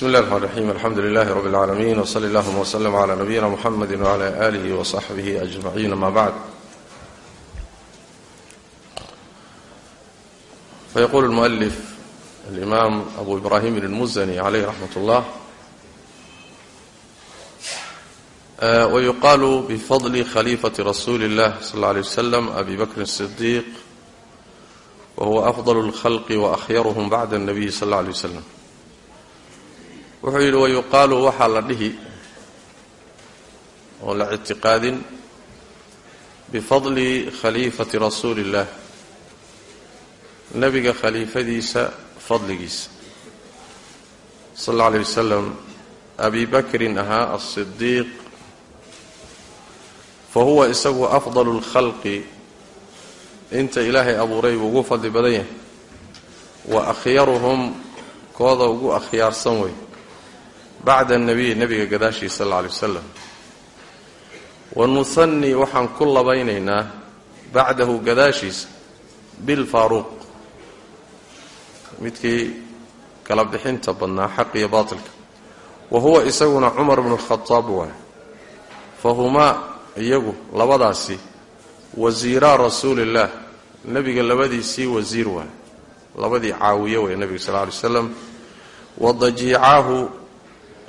bsmi اllahi الرحmn الرaxيm alxamdu lilahi rb اlعaalamiin wslى اllahma wslm عlى nabiyina mxamedi wعlى آlih وصaxbih أجmaعin ama bعd fayqul اlmuؤlif اlimam abu ibrahim اlmuzani عalayh raxmat اllah wyuqalu bfadli khalifaةi rasuli اllah sal اه عlيه wslm abi bakri الصdiq whuwa afضل اlkhalq وأkhyarhm bعd الnabiy sal اlه عlيه wslm wuxuu yidhi wayuqaalu waxaa la dhihi oo la ictiqaadin bifadli khaliifati rasuuli illaah nebiga khaliifadiisa fadligiisa. Sal alla aleyh wasalam abibakrin ahaa asidiiq fa huwa isagu afdalu اlkhalqi inta ilaahay abuuray buu ugu fadli badan yahay. Wa akhyaruhum kooda ugu akhyaarsan wey bacda annabiy nebiga gadaashiisa sal alla alay wasalam wa nuhani waxaan ku labaynaynaa bacdahu gadaashiisa bilfaaruuq. Midkii kala bixinta badnaa xaq iyo baatilka. Wa huwa isaguna cumar bnu khadaab waay fa humaa iyagu labadaasi wasiiraa rasuulillaah nebiga labadiisii wasiir waay labadii caawiye way nebiga sal lla alay waslam wa dajiicaahu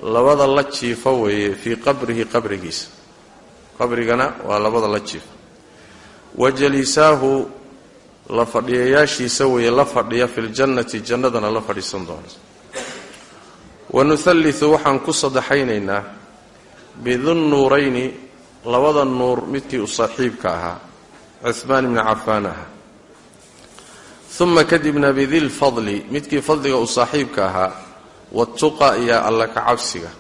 labada la jiifa weeye fii qabrihi qabrigiisa. Qabrigana waa labada la jiifa wa jaliisaahu la fadhiyayaashiisa weeye la fadhiya fi ljannati jannadana la fadhiisan doona wa nuhallitu waxaan ku saddexaynaynaa bidunnuurayni labada nuur midkii u saaxiibka ahaa cuhmaan ibni cafaan ahaa. Uma kadibna bidilfadli midkii fadliga u saaxiibka ahaa watuqa iyo alla ka cabsiga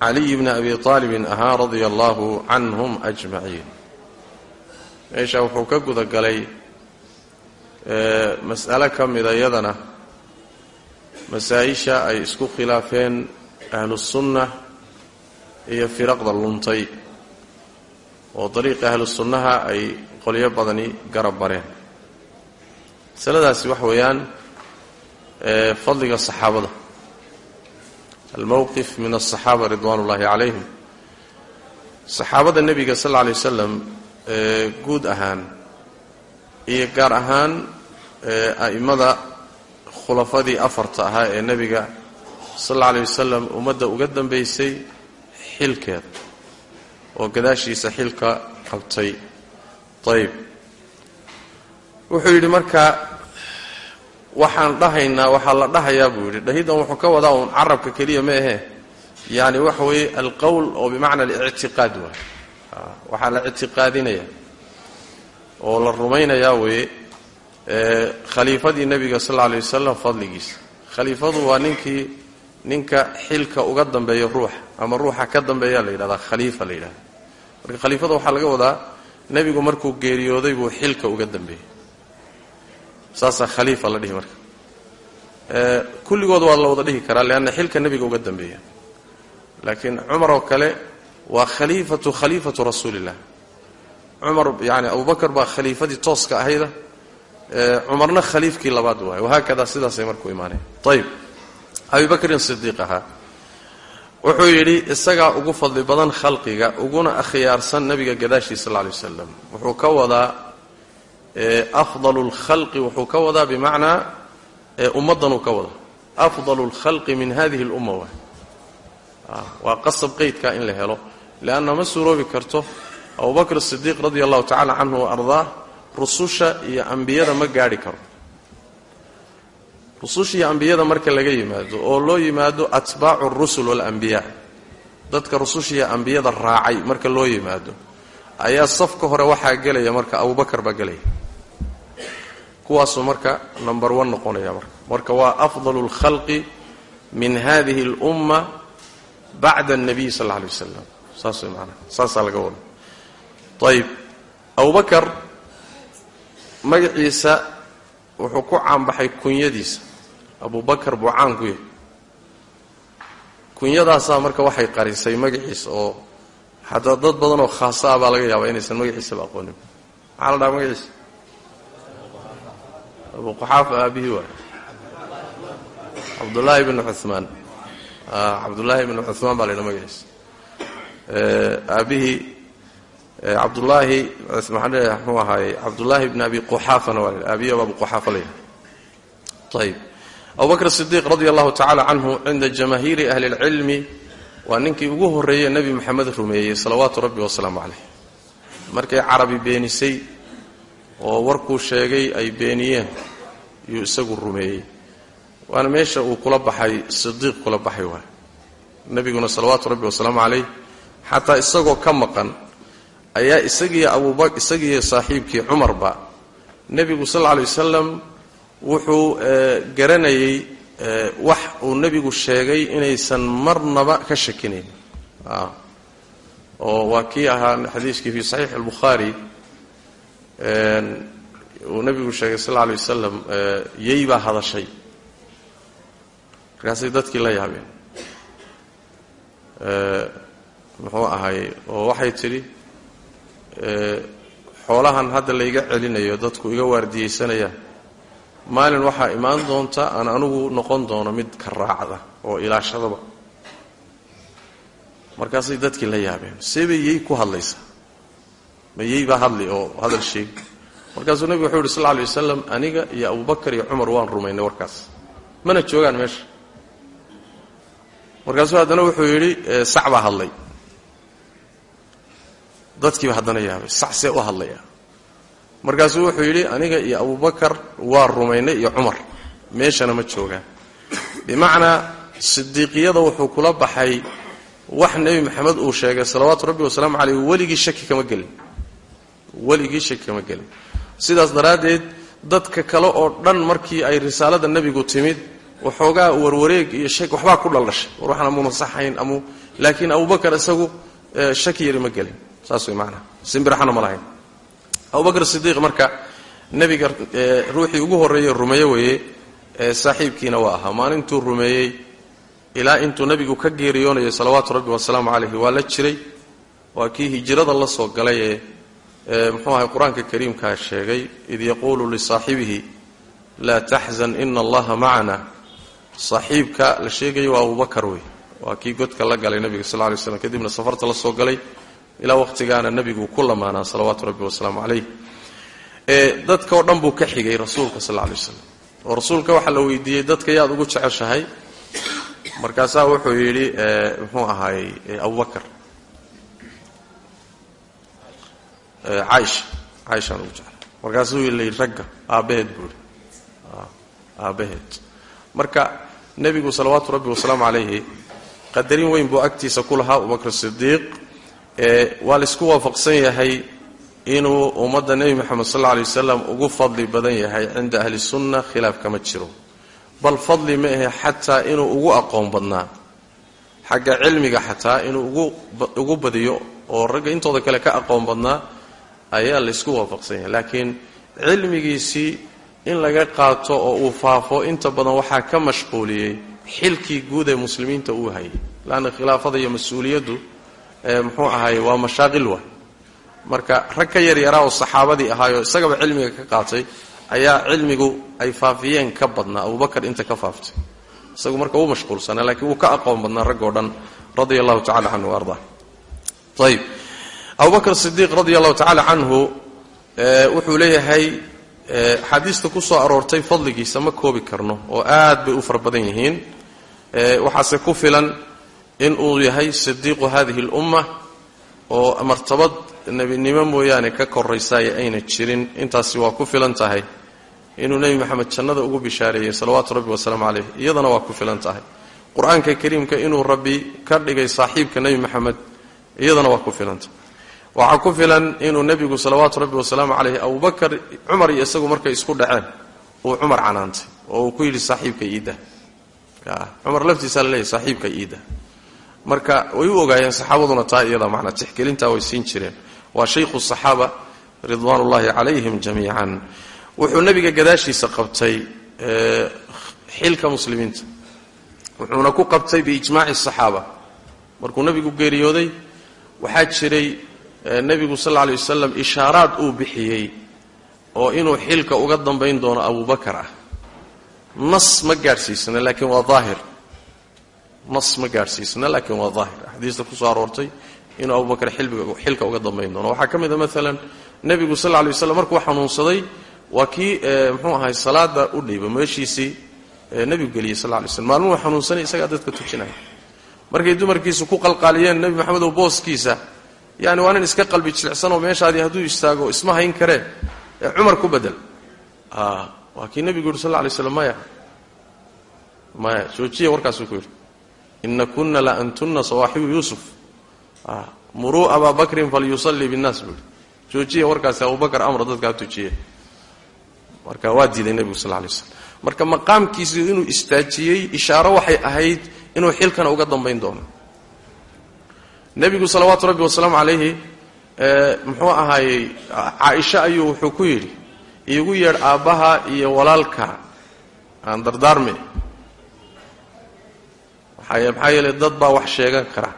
caliy bni abi aalibin ahaa radia allahu canhum ajmaciin meesha wuxuu ka guda galay mas'alo ka mida iyadana masaa-isha ay isku khilaafeen ahlusunna iyo firaqda luntay oo dariiqa ahlusunnaha ay qolyo badani garab bareen masaladaasi waxa weeyaan fadliga saxaabada almowqif min aلصaxaaba ridwan ullahi calayhim saxaabada nebiga sal lla alay wasalam guud ahaan iyo gaar ahaan a'immada khulafadii afarta ahaa ee nebiga sal alla alay wasalam ummadda uga dambaysay xilkeed oo gadaashiisa xilka qabtay ayb wuxuu yidhi marka waxaan dhahaynaa waxaa la dhahayaa buu yidhi. Dhahiddan wuxuu ka wadaa uun carabka keliya ma ahee yani waxa weeye alqowl oo bimacna alictiqaad waay. Waxaa la ictiqaadinaya oo la rumaynayaa weeye khaliifadii nebiga sal alla alay wasalam fadligiisa khaliifadu waa ninkii ninka xilka uga dambeeya ruuxa ama ruuxa ka dambeeya la yidhahdaa khaliifa la yidhahda marka khaliifada waxaa laga wadaa nebigu markuu geeriyooday buu xilka uga dambeeyey saasaa khaliifa la dhihi marka. Kulligood waa la wada dhihi karaa leanna xilka nebiga uga dambeeya. Laakiin cumar oo kale waa khaliifatu khaliifatu rasuulillah. Cumar yani abubakar baa khaliifadii tooska ahayda. Cumarna khaliifkii labaad waay wahaakada sidaasay markuu imaaneen ayb abi bakrin sidiiq ahaa. Wuxuu yidhi isagaa ugu fadli badan khalqiga uguna akhyaarsan nebiga gadaashii sal lay wasalam wuxuu ka wadaa afdal lkhalqi wuxuu ka wadaa bimacnaa ummaddanuu ka wadaa. Afdal lkhalqi min hadihi lumma waay waa qasab qeydkaa in la helo. Leanna ma suuroobi karto abubakr sidiiq radia allahu tacala canhu wa ardaah rususha iyo ambiyada ma gaadhi karo. Rususha iyo ambiyada marka laga yimaado oo loo yimaado atbaacu rusul walambiyaa dadka rususha iyo ambiyada raacay marka loo yimaado. Ayaa safka hore waxaa gelaya marka abubakar baa gelaya kuwaasuu marka number one noqonaya marka marka waa afdalu lkhalqi min hadihi اlumma bacda الnabiy sal اlla alay wasalam saas way maanaa saasaa laga wada ayib abubakar magaciisa wuxuu ku caanbaxay kunyadiisa abubakar buu caan ku yahay kunyadaasaa marka waxay qarisay magaciisa oo hataa dad badan oo khaasa ah baa laga yaabaa inaysan magaciisaba aqoonin maxaa la dhaha magaciisa abu quxaafa aabihii waay cabdullaahi bn cumaan cabdullaahi ibnu cumaan baa la ydha magaciisa aabihii cabdullaahi maxaan leeyahay mxuu ahaaye cabdullaahi bn abi quxaafana waa la abu quxaafa la yidhaha ayib abubakr sidiiq radia allahu tacala canhu cinda jamaahiiri ahli اlcilmi waa ninkii ugu horreeye nebi moxamed rumeeyey salawaatu rabbi wasalaamu caleyh markay carabi beenisay oo warkuu sheegay ay beeniyeen yuu isagu rumeeyey. Waana meesha uu kula baxay sidiiq kula baxay waay nebiguna salawaatu rabbi wasalaamu caleyh xataa isagoo ka maqan ayaa isagiiyo abubak isagiiyo saaxiibkii cumarba nebigu sal lla lay wasalam wuxuu garanayay wax uu nebigu sheegay inaysan marnaba ka shakinayn. Oo waa kii ahaa xadiiskii fi saxiix albukhaari uu nebigu sheegay sal alla lay wasalam yey baa hadashay. Markaasay dadkii la yaabeen. Muxuu ahay oo waxay tidhi xoolahan hadda layga celinayo dadku iga waardiyeysanayaan maalin waxaa imaan doonta aan anigu noqon doono mid ka raacda oo ilaashadaba. Markaasay dadkii la yaabeen. Seebay yey ku hadlaysaa ma yey baa hadli oo hadal sheegi markaasuu nebigu wuxuu yidhi sal lla lay wasalam aniga iyo abubakar iyo cumar waan rumaynay warkaas. Mana joogaan meesha. Markaasuu haddana wuxuu yidhi sac baa hadlay. Dadkiiba haddana yaabay sac see u hadlaya markaasuu wuxuu yidhi aniga iyo abubakar waa rumaynay iyo cumar meeshana ma joogaan. Bimacnaa sidiiqiyada wuxuu kula baxay wax nebi maxamed uu sheegay salawaatu rabbi wasalaamu caleyh weligii shaki kama gelin weligii shaki kama gelin. Sidaas daraaddeed dadka kale oo dhan markii ay risaalada nebigu timid waxoogaa warwareeg iyo shak waxbaa ku dhaldhashay. War waxaan amuuna saxayn amu laakiin abubakar isagu shaki yari ma gelin. Saas way maanaa simbiraxana ma lahayn. Abubakr sidiiq marka nebiga ruuxii ugu horreeyey rumeeye weeye saaxiibkiina waa ahaa. Maalintuu rumeeyey ilaa intuu nebigu ka geeriyoonayay salawaatu rabbi wasalaamu calayhi waa la jiray. Waa kii hijrada la soo galay ee muxuu ahay qur'aanka kariimkaa sheegay id yaquulu lisaaxibihi laa taxzan ina allaha macana. Saaxiibka la sheegaya waa abubakar wey waa kii godka la galay nebiga sal lay slam kadibna safarta la soo galay ilaa wakhtigaana nebigu ku lamaanaa salawaatu rabbi wasalaamu calayh dadka oo dhan buu ka xigay rasuulka sal lay waslam oo rasuulka waxaa la weydiiyey dadka yaad ugu jeceshahay. Markaasaa wuxuu yidhi muxuu ahaayey abubakar caaisha caaishaan ugu jecel markaasuu layidhi ragga aabbaheed buu yidhi. Aabbaheed marka nebigu salawaatu rabbi wasalaamu calayhi qadarin weyn buu agtiisa ku lahaa abubakr sidiiq waa la isku waafaqsan yahay inuu ummadda nebi moxamed sal alla lay wasalam ugu fadli badan yahay cinda ahli sunna khilaaf kama jiro. Bal fadli ma ahe xataa inuu ugu aqoon badnaa. Xagga cilmiga xataa inuu ugu badiyo oo ragga intooda kale ka aqoon badnaa ayaa laysku waafaqsan yahay laakiin cilmigiisii in laga qaato oo uu faafo inta badan waxaa ka mashquuliyey xilkii guud ee muslimiinta uu hayay. Laanna khilaafada iyo mas'uuliyaddu muxuu ahaay waa mashaaqil wa marka rag ka yaryaraa oo saxaabadii ahaayoo isagaba cilmiga ka qaatay ayaa cilmigu ay faafiyeen ka badnaa. Abubakar inta ka faaftay. Isagu marka uu mashquulsanaa laakiin wuu ka aqoon badnaa raggoo dhan radia allahu tacala canhu wa ardaa. Ayib abubakr sidiiq radia allahu tacala canhu wuxuu leeyahay axaadiista ku soo aroortay fadligiisa ma koobi karno oo aad bay u fara badan yihiin. Waxaase ku filan in uu yahay sidiiqu hadihi اlumma oo martabad nebinimo mooyaane ka koraysaaya ayna jirin. Intaasi waa ku filan tahay. Inuu nebi moxamed jannada ugu bishaareeyey salawaatu rabbi wasalaamu caleyh iyadana waa ku filan tahay. Qur'aanka kariimka inuu rabbi ka dhigay saaxiibka nebi moxamed iyadana waa ku filan tahay waxaa ku filan inuu nebigu salawaatu rabbi wasalaamu caleyh abubakar cumar iyo isagu markay isku dhaceen uu cumar canaantay oo uu ku yidhi saaxiibka iida cumar laftiisaa laleeyahy saaxiibka iida marka way u ogaayeen saxaabaduna taa iyada macnaa tixgelintaa way siin jireen. Waa shaykhu saxaaba ridwaan calayhim jamiican. Wuxuu nebiga gadaashiisa qabtay xilka muslimiinta. Wuxuuna ku qabtay biijmaaci saxaaba. Markuu nebigu geeriyooday waxaa jiray nebigu sal lla lay wasalam ishaaraad uu bixiyey oo inuu xilka uga dambayn doono abubakar ah. Nas ma gaadhsiisna laakiin waa daahir. Nas ma gaadhsiisna laakiin waa daahir. Axaadiista ku soo aroortay inuu abubakar xilka uga dambayn doono. Waxaa ka mid a maalan nebigu sal lay waslam markuu xanuunsaday waa kii mxuu ahay salaada u dhiiba meeshiisii nebigu geliyey sal lay slm maalmuhu xanuunsanay isagaa dadka tujinaya. Markay dumarkiisu ku qalqaaliyeen nebi maxamedow booskiisa yani waa nin iska qalbi jilicsanoo meeshaadii hadduu istaago isma hayn karee ee cumar ku bedel. Waa kii nebigu yidhi sal lay slam maya. Maya joojiya warkaasuu ku yidhi ina kuna la antunna sawaaxibu yuusuf. Muruu abaa bakrin falyusallii binnaas buu yidhi. Joojiya warkaasi abubakar amra dadkaa tujiye marka waa diiday nebigu sal lay slam marka maqaamkiisu inuu istaajiyey ishaaro waxay ahayd inuu xilkana uga dambayn doono nebigu salawaatu rabbi wasalaamu calayhi muxuu ahaayey caaisha ayuu wuxuu ku yidhi iigu yeedh aabbaha iyo walaalka aan dardaarme maxaa yeelay dad baa wax sheegan kara.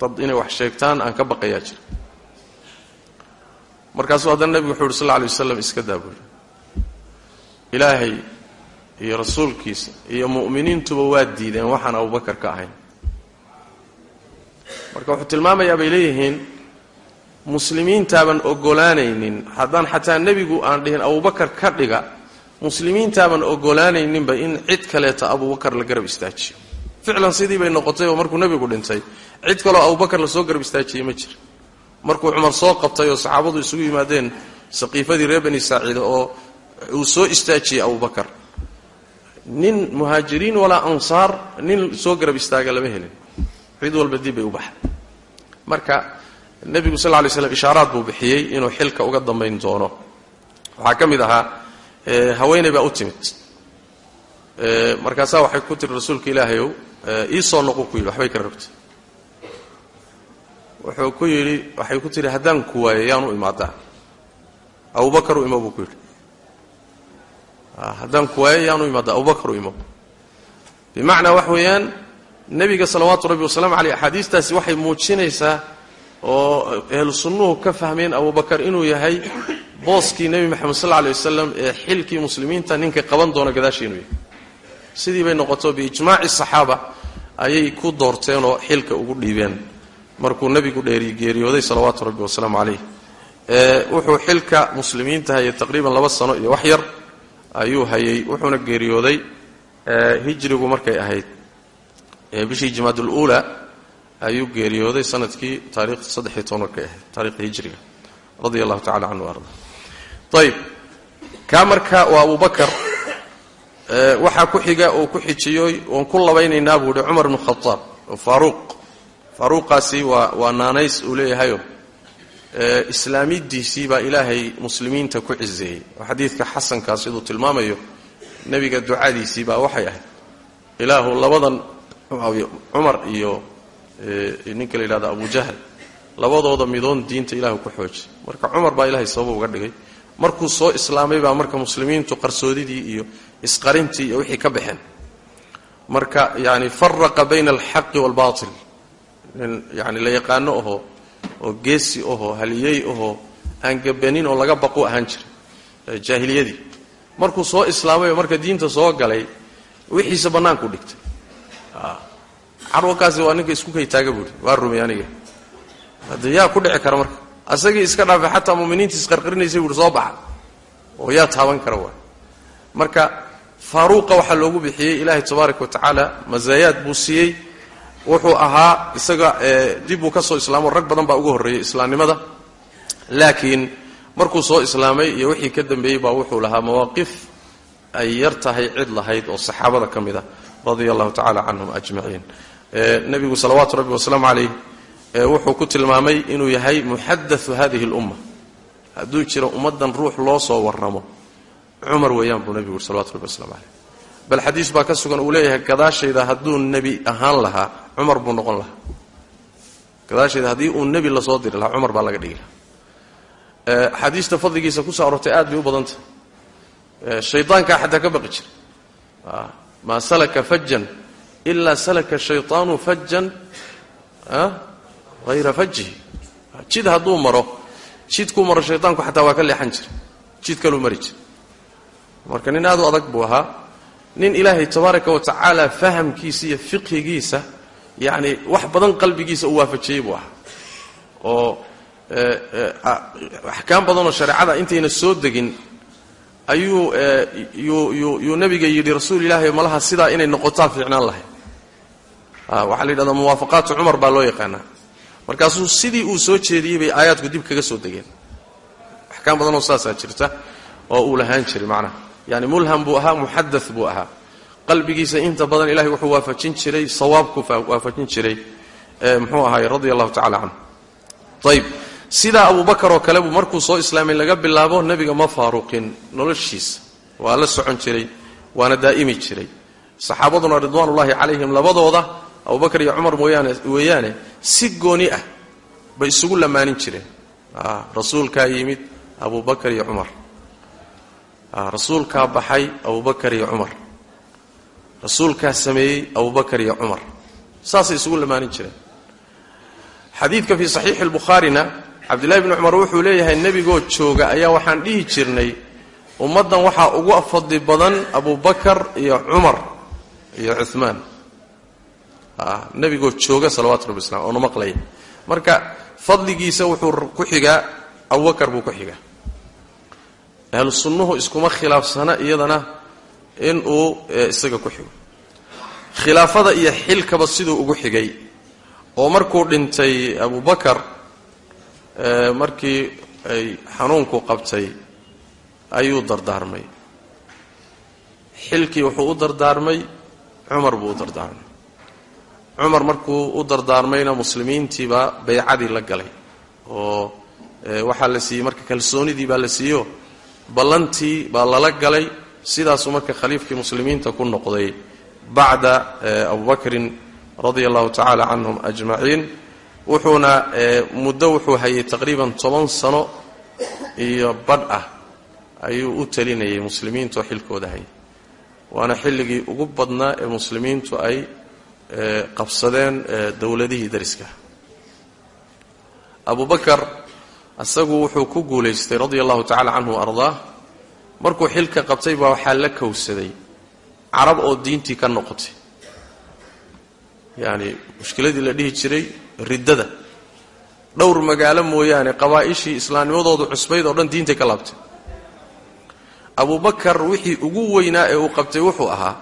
Dad inay wax sheegtaan aan ka baqayaa jira markaasuu haddana nebigu wuxuu yidhi sal lla alay waslam iska daa buuri ilaahay iyo rasuulkiisa iyo mu'miniintuba waa diideen waxaan abubakar ka ahayn marka wuxuu tilmaamayaa bay leeyihiin muslimiintaaban ogolaanaynin haddaan xataa nebigu aan dhihin abubakar ka dhiga muslimiintaaban ogolaanayninba in cid kaleeta abubakar la garab istaajiyo. Ficlan sidii bay noqotay oo markuu nebigu dhintay cid kaloo abubakar la soo garab istaajiyey ma jira markuu cumar soo qabtay oo saxaabadu isugu yimaadeen saqiifadii reer bani saaciida oo uu soo istaajiyey abubakar nin muhaajiriin walaa ansaar nin soo garab istaaga lama helin cid walba dib bay u baxay marka nebigu sal lay slam ishaaraad buu bixiyey inuu xilka uga dambayn doono. Waxaa ka mid ahaa haweeney baa u timid. Markaasaa waxay ku tiri rasuulka ilaahayow ii soo noqu ku yidhi waxbay ka rogtay wuxuu ku yidhi waxay ku tihi haddaan ku waayo yaan u imaadaa. Abubakar u imo buu ku yidhi. Haddaan ku waayo yaan u imaadaa. Abubakar u imo. Bimacnaa wax weeyaan nebiga salawaatu rabbi wasalaamu caleyh axaadiistaasi waxay muujinaysaa oo ahlu sunnuhu ka fahmeen abubakar inuu yahay booskii nebi moxamed sal lla lay wasalam ee xilkii muslimiinta ninka qaban doona gadaashii inuu yahay. Sidii bay noqoto biijmaaci saxaaba ayay ku doorteenoo xilka ugu dhiibeen. Markuu nebigu dheeri geeriyooday salawaatu rabbi wasalaamu caleyh wuxuu xilka muslimiinta hayay taqriiban laba sano iyo wax yar ayuu hayay wuxuuna geeriyooday hijrigu markay ahayd bishii jimaadul uula ayuu geeriyooday sannadkii taariikhda saddexiy toban markay ahayd taarikhda hijriga radia allahu tacala canhu arda. Ayib kaa marka waa abubakar waxaa ku xiga oo ku xijiyoy oon ku labaynaynaa buu hi cumar bnu khadaab oo faaruuq. Faaruuqaasi waa waa naanays uu leeyahayo islaamidiisii baa ilaahay muslimiinta ku ciseeyey oo xadiidka xasankaa siduu tilmaamayo nebiga ducadiisii baa waxay ahayd ilaahu labadan cumar iyo ninka la yidhahdo abu jahl. Labadooda midoon diinta ilaahu ku xooji marka cumar baa ilahay sabab uga dhigay. Markuu soo islaamay baa marka muslimiintu qarsoodidii iyo isqarintii iyo wixii ka baxeen marka yani faraqa bayna alxaqi waalbatil nin yani la yaqaano ahoo oo geesi ahoo haliyey ahoo aan gabanin oo laga baqu ahaan jiray jaahiliyadii. Markuu soo islaamay marka diinta soo galay wixiisa bannaanku dhigtay carwakaasi waa ninka isku kaytaaga buuri waa rumey aniga. Yaa ku dhici kara marka asagii iska dhaafay xataa muminiinta isqarqarinaysay buuri soo baxa. Oo yaa taaban kara waay marka faaruuqa waxaa loogu bixiyey ilaahay tabaaraka wa tacaala masaayaad buu siiyey. Wuxuu ahaa isaga dib uu ka soo islaamo rag badan baa uga horreeyey islaamnimada. Laakiin markuu soo islaamay iyo wixii ka dambeeyey baa wuxuu lahaa mawaaqif ay yar tahay cid lahayd oo saxaabada ka mid ah radia allahu tacala canhum ajmaciin nebigu salawaatu rabbi wasalaamu calayh wuxuu ku tilmaamay inuu yahay muxadau hadihi lumma hadduu jiro ummaddan ruux loo soo warramo cumar weeyaan buu nebigu yuri salawatu rabbi waslamu caleyh bal xadiis baa ka sugan uu leeyahay gadaashayda hadduu nebi ahaan lahaa cumar buu noqon lahaa. Gadaashayda haddii uu nebi la soo diri lahaa cumar baa laga dhigi lahaa. Xadiista fadligiisa ku soo arortay aad bay u badanta shaydaankaa xataa ka baqi jira. Maa salaka fajan ilaa salaka shayطaanu fajan hayra fajihi jid hadduu maro jidkuu maro shaydaanku xataa waa ka leexan jira jid kaluu mari jira marka nin aad u adag buu ahaa nin ilaahay tabaaraka wa tacaala fahamkiisa iyo fiqhigiisa yacni wax badan qalbigiisa u waafajiyey buu ahaa oo axkaam badanoo shareecada intayna soo degin ayuu yuu nabiga yidhi rasuul ilaahi malaha sidaa inay noqotaa fiicnaan lahay waxaa la yidhahdaa muwaafaqaatu cumar baa loo yaqaanaa. Markaasuu sidii uu soo jeediyey bay aayaadku dib kaga soo degeen. Axkaam badanoo saasaa jirta oo uu lahaan jiray macnaha. Yani mulham buu ahaa muxada buu ahaa. Qalbigiisa inta badan ilahay wuxuu waafajin jiray sawaabku waafajin jiray mxuu ahaay radia allahu tacala canhu. Ayb sidaa abubakar oo kale buu markuu soo islaamay laga bilaabo nebiga ma faaruqin noloshiisa. Waa la socon jiray waana daa'imi jiray. Saxaabaduna ridwaanullaahi calayhim labadooda abubakar iyo cumar mooyaane weeyaane si gooni ah bay isugu lammaanin jireen. Rasuulkaa yimid abubakar iyo cumar. Rasuulkaa baxay abubakar iyo cumar. Rasuulkaa sameeyey abubakar iyo cumar. Saasay isugu lammaanin jireen. Xadiidka fii saxiixi lbukhaarina cabdillahi bni cumar wuxuu leeyahay nebigoo jooga ayaa waxaan dhihi jirnay ummaddan waxaa ugu fadli badan abubakar iyo cumar iyo cumaan nebigoo jooga salawatu rabbi islam oona maqlaya marka fadligiisa wuxuu ku xigaa abubakar buu ku xigaa. Ahlu sunnuhu iskuma khilaafsana iyadana inuu isaga ku xigo. Khilaafada iyo xilkaba siduu ugu xigay. Oo markuu dhintay abubakar markii ay xanuunku qabtay ayuu dardaarmay. Xilkii wuxuu u dardaarmay cumar buu u dardaarmay cumar markuu u dardaarmayna muslimiintiibaa baycadii la galay. Oo waxaa la siiyey marka kalsoonidii baa la siiyo ballantii baa lala galay. Sidaasuu marka khaliifkii muslimiinta ku noqday bacda abubakrin radia allahu tacaala canhum ajmaciin. Wuxuuna muddo wuxuu hayay taqriiban toban sano iyo badh ah. Ayuu u talinayay muslimiintaoo xilkooda hayay waana xilligii ugu badnaa ee muslimiintu ay qabsadeen dowladihii dariska abubakar isagu wuxuu ku guulaystay radia allahu tacala canhu wa ardaah markuu xilka qabtay baa waxaa la kowsaday carab oo diintii ka noqotay. Yacni mushkiladii la dhihi jiray riddada. Dhowr magaalo mooyaane qabaa'ishii islaamnimadoodu cusbayd oo dhan diintay ka laabtay. Abubakar wixii ugu weynaa ee uu qabtay wuxuu ahaa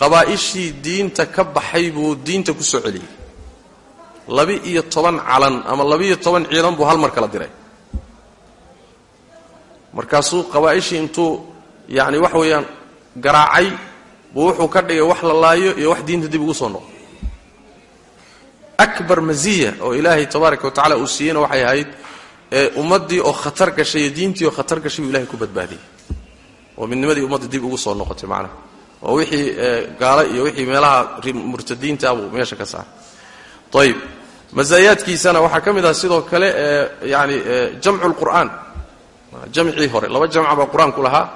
qabaa'ishii diinta ka baxay buu diinta ku soo celiyey. Laba-iyo toban calan ama laba-iyo toban ciidan buu hal mar kala diray. Markaasuu qabaa'ishii intuu yacni wax weeyaan garaacay buu wuxuu ka dhigay wax la laayo iyo wax diinta dib ugu soo noqo akbar maziya oo ilaahay tabaaraka wa tacala uu siiyeyna waxay ahayd ummaddii oo khatar gashay iyo diintii oo khatar gashay buu ilahay ku badbaadiyey. Oo midnimadii ummadda dib ugu soo noqotay macnaha oo wixii gaalo iyo wixii meelaha murtadiinta buu meesha ka saaray ayib masaayaadkiisana waxaa ka mid ah sidoo kale yani jamcu lqur'aan jamcii hore laba jamca baa qur'aanku lahaa.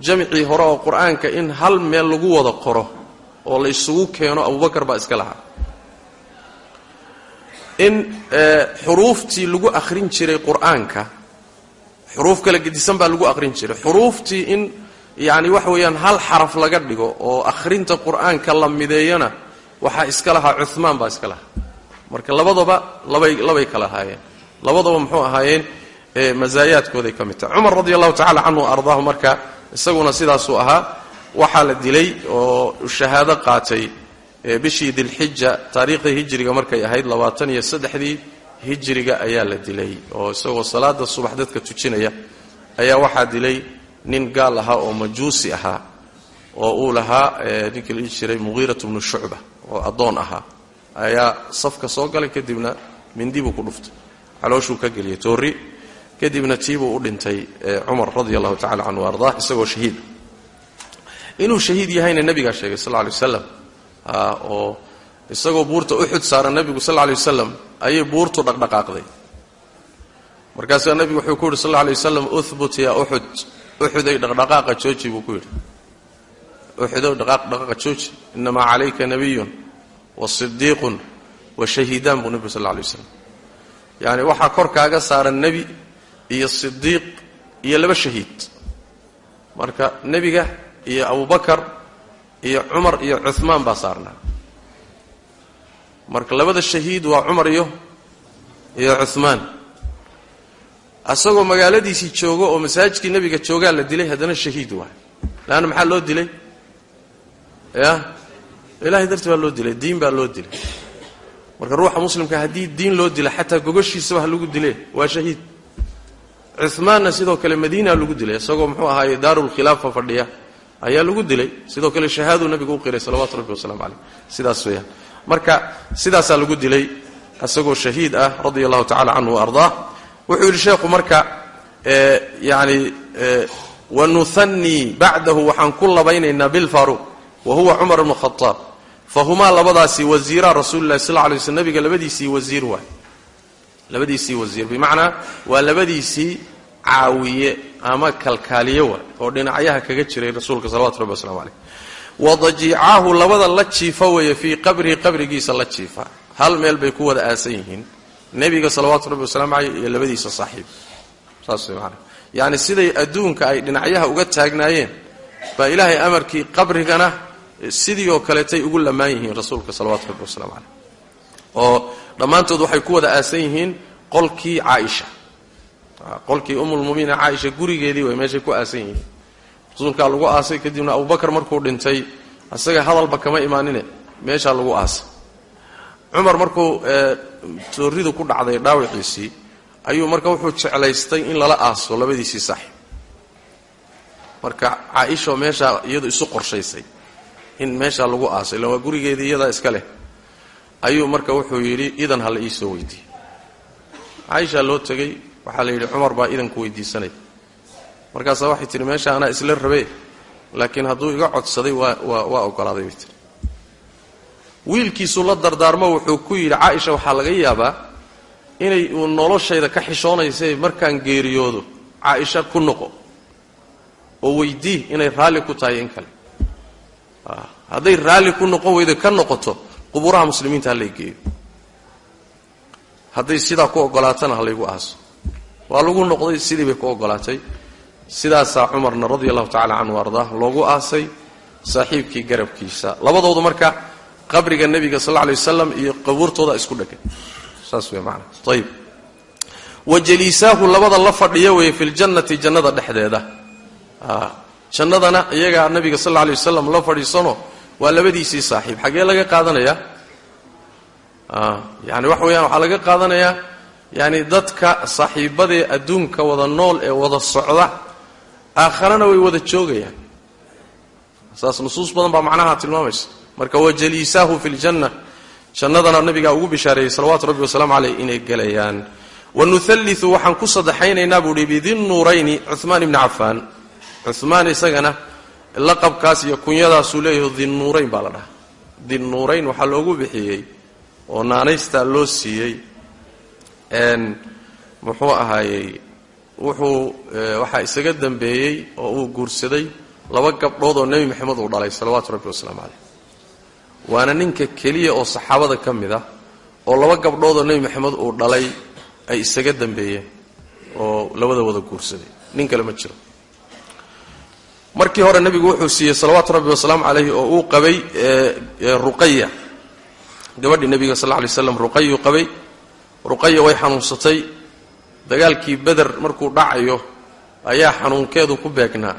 Jamcii hore oo qur'aanka in hal meel lagu wada qoro oo la isugu keeno abubakar baa iska lahaa. In xuruuftii lagu akhrin jiray qur'aanka xuruuf kala gedisan baa lagu akhrin jiray. Xuruuftii in yani waxa weeyaan hal xaraf laga dhigo oo akhrinta qur'aanka la mideeyana waxaa iska lahaa cumaan baa iska lahaa. Marka labadaba labay labay kala ahaayeen. Labadaba muxuu ahaayeen masaayaadkooday ka mid tahay. Cumar radi allahu tacala canhu ardaahu marka isaguna sidaasuu ahaa waxaa la dilay oo shahaado qaatay bishii dilxija taariikhdii hijriga markay ahayd labaatan iyo saddexdii hijriga ayaa la dilay. Oo isagoo salaada subax dadka tujinaya ayaa waxaa dilay nin gaal ahaa oo majuusi ahaa oo uu lahaa ninkii la jiray mugiirat bnu shucba oo addoon ahaa ayaa safka soo galay kadibna mindibuu ku dhuftay. Calooshuu ka geliyay toori kadibna tiibuu u dhintay cumar radi allahu tacala canhu ardaa isagoo shahiid. Inuu shahiid yahayna nebigaa sheegay sal lay waslam oo isagoo buurta uxud saaran nebigu sal lay wasalam ayay buurtu dhaqdhaqaaqday. Markaasaa nebigu wuxuu ku yidhi sal lay wasalam uhbut yaa uxud uxuday dhaqdhaqaaqa jooji buu ku yidhi. Uxudow dhaqaaqa jooji. Inamaa calayka nabiyun wa sidiiqun wa shahiidaan buu nebigu sal lay waslam yacni waxaa korkaaga saaran nebi iyo sidiiq iyo laba shahiid. Marka nebiga iyo abubakar iyo cumar iyo cuhmaan baa saarnaa marka labada shahiid waa cumar iyo iyo cuhmaan asagoo magaaladiisii joogo oo masaajidkii nebiga joogaa la dilay haddana shahiid waay leanna maxaa loo dilay? Ya? Ilahay darti baa loo dilay diin baa loo dilay. Marka ruuxa muslimka haddii diin loo dila xataa gogoshiisaba ha lagu dile waa shahiid. Cumaanna sidoo kale madiina lagu dilay isagoo muxuu ahaaye daarulkhilaafa fadhiya ayaa lagu dilay. Sidoo kale shahaaduu nabigu u qiray salawatu rabbi wasalaamu caleyh sidaas weyaan marka sidaasaa lagu dilay isagoo shahiid ah radia allahu tacala canhu waardaa wuxuu yidhi sheekhu marka yani wanuhanii bacdahu waxaan ku labaynaynaa bilfaaruuq wa huwa cumar bnu khaaab fahumaa labadaasi wasiira rasuulilahi sal lay sl nabiga labadiisii wasiir waay. Labadiisii wasiir bimacnaa waa labadiisii caawiye ama kalkaaliye waay oo dhinacyaha kaga jiray rasuulka salawatu rabbi waslamu caleyh wadajiicaahu labada la jiifa weeye fii qabrihi qabrigiisa la jiifa. Hal meel bay ku wada aasan yihiin nebiga salawaatu rabbi wasalaamu caleyh iyo labadiisa saaxiib saas way yacni siday adduunka ay dhinacyaha uga taagnaayeen baa ilaahay amarkii qabrigana sidii oo kaleetay ugu lamaan yihiin rasuulka salawatu rabbi waslamu caleyh oo dhammaantood waxay ku wada aasan yihiin qolkii caaisha. Qolkii umulmuminiin caaisha gurigeedii way meeshay ku aasan yihiin. Rasuulkaa lagu aasay kadibna abubakar markuu dhintay isaga hadalba kama imaanine meeshaa lagu aasay cumar markuu tooridu ku dhacday dhaawiciisii ayuu marka wuxuu jeclaystay in lala aaso labadiisii saaxiib marka caaishaoo meeshaa iyadu isu qorshaysay in meeshaa lagu aasay illa waa gurigeedii iyadaa iska leh ayuu marka wuxuu yidhi idan hala ii soo weydiiye caaishaa loo tegey waxaa la yidhi cumar baa idanku weydiisanay. Markaasaa waxay tihi meesha anaa isla rabee laakiin hadduu iga codsaday waa waa waa bay tihi wiilkiisuu la dardaarmo wuxuu ku yidhi caaisha waxaa laga yaabaa inay uu noloshayda ka xishoonaysay markaan geeriyoodo caaisha ku noqo oo weydii inay raalli ku tahay in kale. Hadday raalli ku noqon weydo ka noqoto qubuuraha muslimiinta ha lay geeyo. Hadday sidaa ku ogolaatana ha aaso. Waa lagu noqday sidii bay ku ogolaatay. Sidaasaa cumarna radia allahu tacala canhu ardaa loogu aasay saaxiibkii garabkiisa. Labadoodu marka qabriga nebiga sal lla lay wasalam iyo qabuurtooda isku dhegan saas wey maana ayib wa jaliisaahu labada la fadhiya weeye fi ljannati jannada dhexdeeda. Jannadana iyagaa nabiga sal alla lay wasalam la fadhiisano waa labadiisii saaxiib. Xaggee laga qaadanayaa yani wax weeyaan waxaa laga qaadanayaa yani dadka saaxiibadee adduunka wada nool ee wada socda aakharana way wada joogayaan. Saas nusuus badan baa macnaha tilmaamaysa marka wa jaliisaahu fi ljanna jannadana nabigaa ugu bishaareeyey salawaatu rabbi wasalaamu caleyh inay gelayaan. Wa nuhalliu waxaan ku saddexaynaynaa buu hi bidinnuurayni cumaan ibni cafaan. Cumaan isagana laqabkaas iyo kunyadaasuu leeyaho dinnuurayn baa la dhahaa. Dinnuurayn waxaa loogu bixiyey oo naanaystaa loo siiyey. Muxuu ahaayey wuxuu waxaa isaga dambeeyey oo uu guursaday laba gabdhood oo nebi maxamed uu dhalay salawaatu rabbi wasalaamu caleyh waana ninka keliya oo saxaabada ka mid ah oo laba gabdhood oo nebi maxamed uu dhalay ay isaga dambeeyeen oo labada wada guursaday. Nin kale ma jiro. Markii hore nebigu wuxuu siiyey salawaatu rabbi wasalaamu caleyhi oo uu qabay ruqaya gabadhii nebiga sal lay slam ruqayuu qabay. Ruqaya way xanuunsatay. Dagaalkii beder markuu dhacayo ayaa xanuunkeedu ku beegnaa.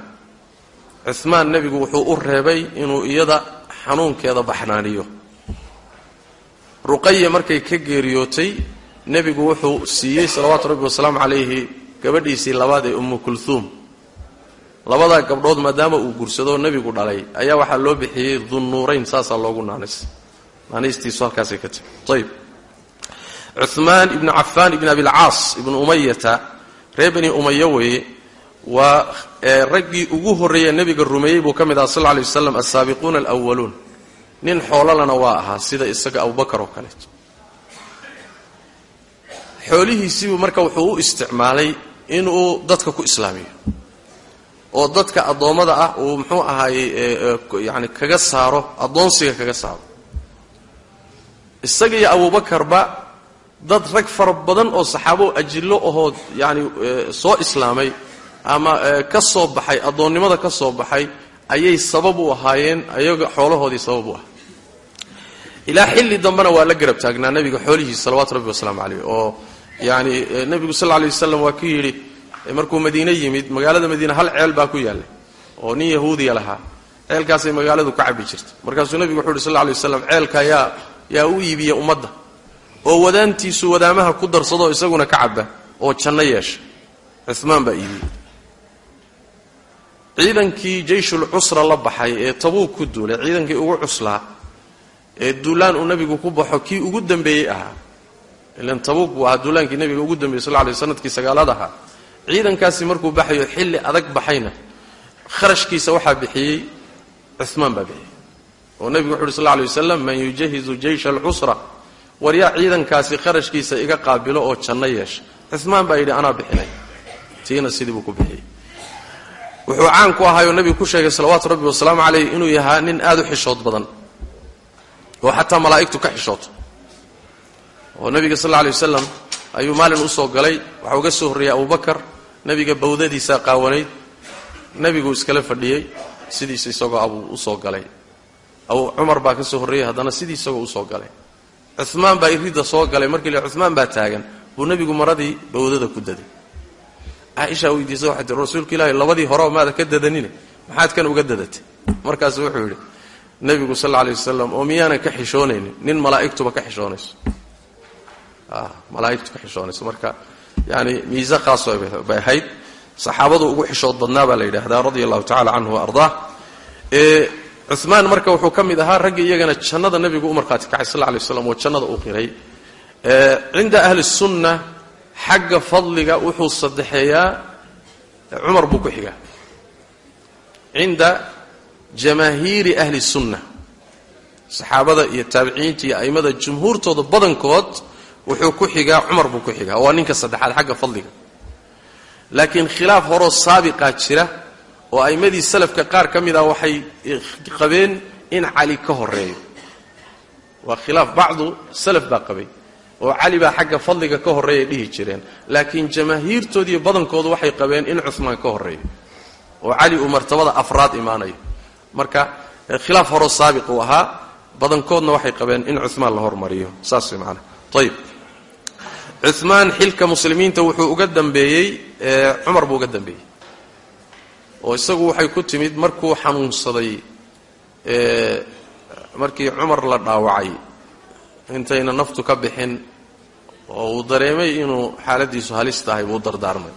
Cumaan nebigu wuxuu u reebay inuu iyada xanuunkeeda baxnaaniyo. Ruqaya markay ka geeriyootay nebigu wuxuu siiyey salawaatu rabbi wasalaamu calayhi gabadhiisii labaad ee ummu kulhuum labadaa gabdhood maadaama uu guursadoo nebigu dhalay ayaa waxaa loo bixiyey dunnuurayn saasaa loogu naanays naanaystiisu halkaasay ka timi ayb cumaan ibnu cafaan ibn abilcaas ibnu umayata reer bani umaya weeye waa raggii ugu horreeye nebiga rumeeyey buu ka mid aha sal lla lay waslam alsaabiquuna alwaluun nin xoololana waa ahaa sida isaga abubakar oo kaleeto xoolihiisiibuu marka wuxuu u isticmaalay inuu dadka ku islaamiyo. Oo dadka addoommada ah uu muxuu ahaayey yani kaga saaro addoonsiga kaga saaro. Isaga iyo abuubakarba dad rag fara badan oo saxaabo ajillo ahoo yani soo islaamay ama ka soo baxay addoonnimada ka soo baxay ayay sabab u ahaayeen ayaga xoolahoodii sabab u ah. Ilaa xilli dambena waa la garab taagnaa nabiga xoolihiisa salawaatu rabbi wasalaamu caleyh oo yani nebigu sal lla alay wasalam waa ku yidhi markuu madiine yimid magaalada madiine hal ceel baa ku yaallay oo nin yahuudiya lahaa ceelkaasay magaaladu ka cabbi jirta markaasuu nebigu wuxu uhi sal alay waslam ceelka yaa yaa u iibiya ummadda oo wadaantiisu wadaamaha ku darsado isaguna ka cabba oo janno yeesha. Cumaan baa iibiyey ciidankii jayshul cusra la baxay ee tabuug ku duulay ciidankii ugu cuslaa ee duulaan uu nebigu ku baxo kii ugu dambeeyey ahaa ilan tabuug buu ahaa duulaankii nebiga ugu dambeeyey sal lay sannadkii sagaalaad ahaa. Ciidankaasi markuu baxayo xilli adag baxayna kharashkiisa waxaa bixiyey cumaan baa bixiyey oo nebigu wuxu uhi sal lay wasalam man yujahizu jaysha alcusra war yaa ciidankaasi kharashkiisa iga qaabilo oo janno yeesha. Cumaan baa yidhi anaa bixinay. Tiina sidii buu ku bixiyey wuxuu caan ku ahaayoo nebigu ku sheegay salawaatu rabbi wasalaamu caleyh inuu yahaa nin aada u xishood badan oo xataa malaa'igtu ka xishooto. Oo nebiga sal alla alay wasalam ayuu maalin u soo galay waxaa uga soo horreeyey abubakar nebiga bawdadiisaa qaawanayd nebiguu iskala fadhiyey sidiisa isagoo abuu u soo galay. Abu cumar baa ka soo horreeyey haddana sidii isagoo u soo galay. Cumaan baa iridda soo galay markii le cumaan baa taagan buu nebigu maradii bawdada ku daday caaisha weydiisa waxay tii rasuulka ilaahi labadii horeo maada ka dadanine maxaad kan uga dadatay? Markaasu wuxuu yidhi nebigu sal alay wasalam oo miyaanan ka xishoonaynin nin malaa'igtuba ka xishoonayso. Malaa'igtu ka xishoonayso. Marka yani miise khaas bay ahayd. Saxaabadu ugu xishood badnaa baa la yidhaahdaa radia allahu tacala canhu wa ardaa. Cumaan marka wuxuu ka mid ahaa raggii iyagana jannada nebigu u markhaati kacay sal lay waslam oo jannada u qiray. Cinda ahli sunna xagga fadliga wuxuu saddexeeyaa cumar buu ku xigaa. Cinda jamaahiiri ahli sunna. Saxaabada iyo taabiciinta iyo a'immada jumhuurtooda badankood wuxuu ku xigaa cumar buu ku xigaa. Waa ninka saddexaad xagga fadliga. Laakiin khilaaf horoo saabiqaa jira oo a'immadii salafka qaar ka mid ah waxay qabeen in cali ka horeeyo waa khilaaf bacdu salaf baa qabay oo cali baa xagga fadliga ka horreeyay dhihi jireen. Laakiin jamaahiirtoodiiyo badankoodu waxay qabeen in cumaan ka horreeyo oo cali uu martabada afraad imaanayo. Marka khilaaf horoo saabiq uu ahaa badankoodna waxay qabeen in cumaan la hormariyo. Saas way maanaa ayib cumaan xilka muslimiinta wuxuu uga dambeeyey cumar buu uga dambeeyey. Oo isagu waxay ku timid markuu xanuunsaday markii cumar la dhaawacay intayna naftu ka bixin oo uu dareemay inuu xaaladiisu halis tahay buu dardaarmay.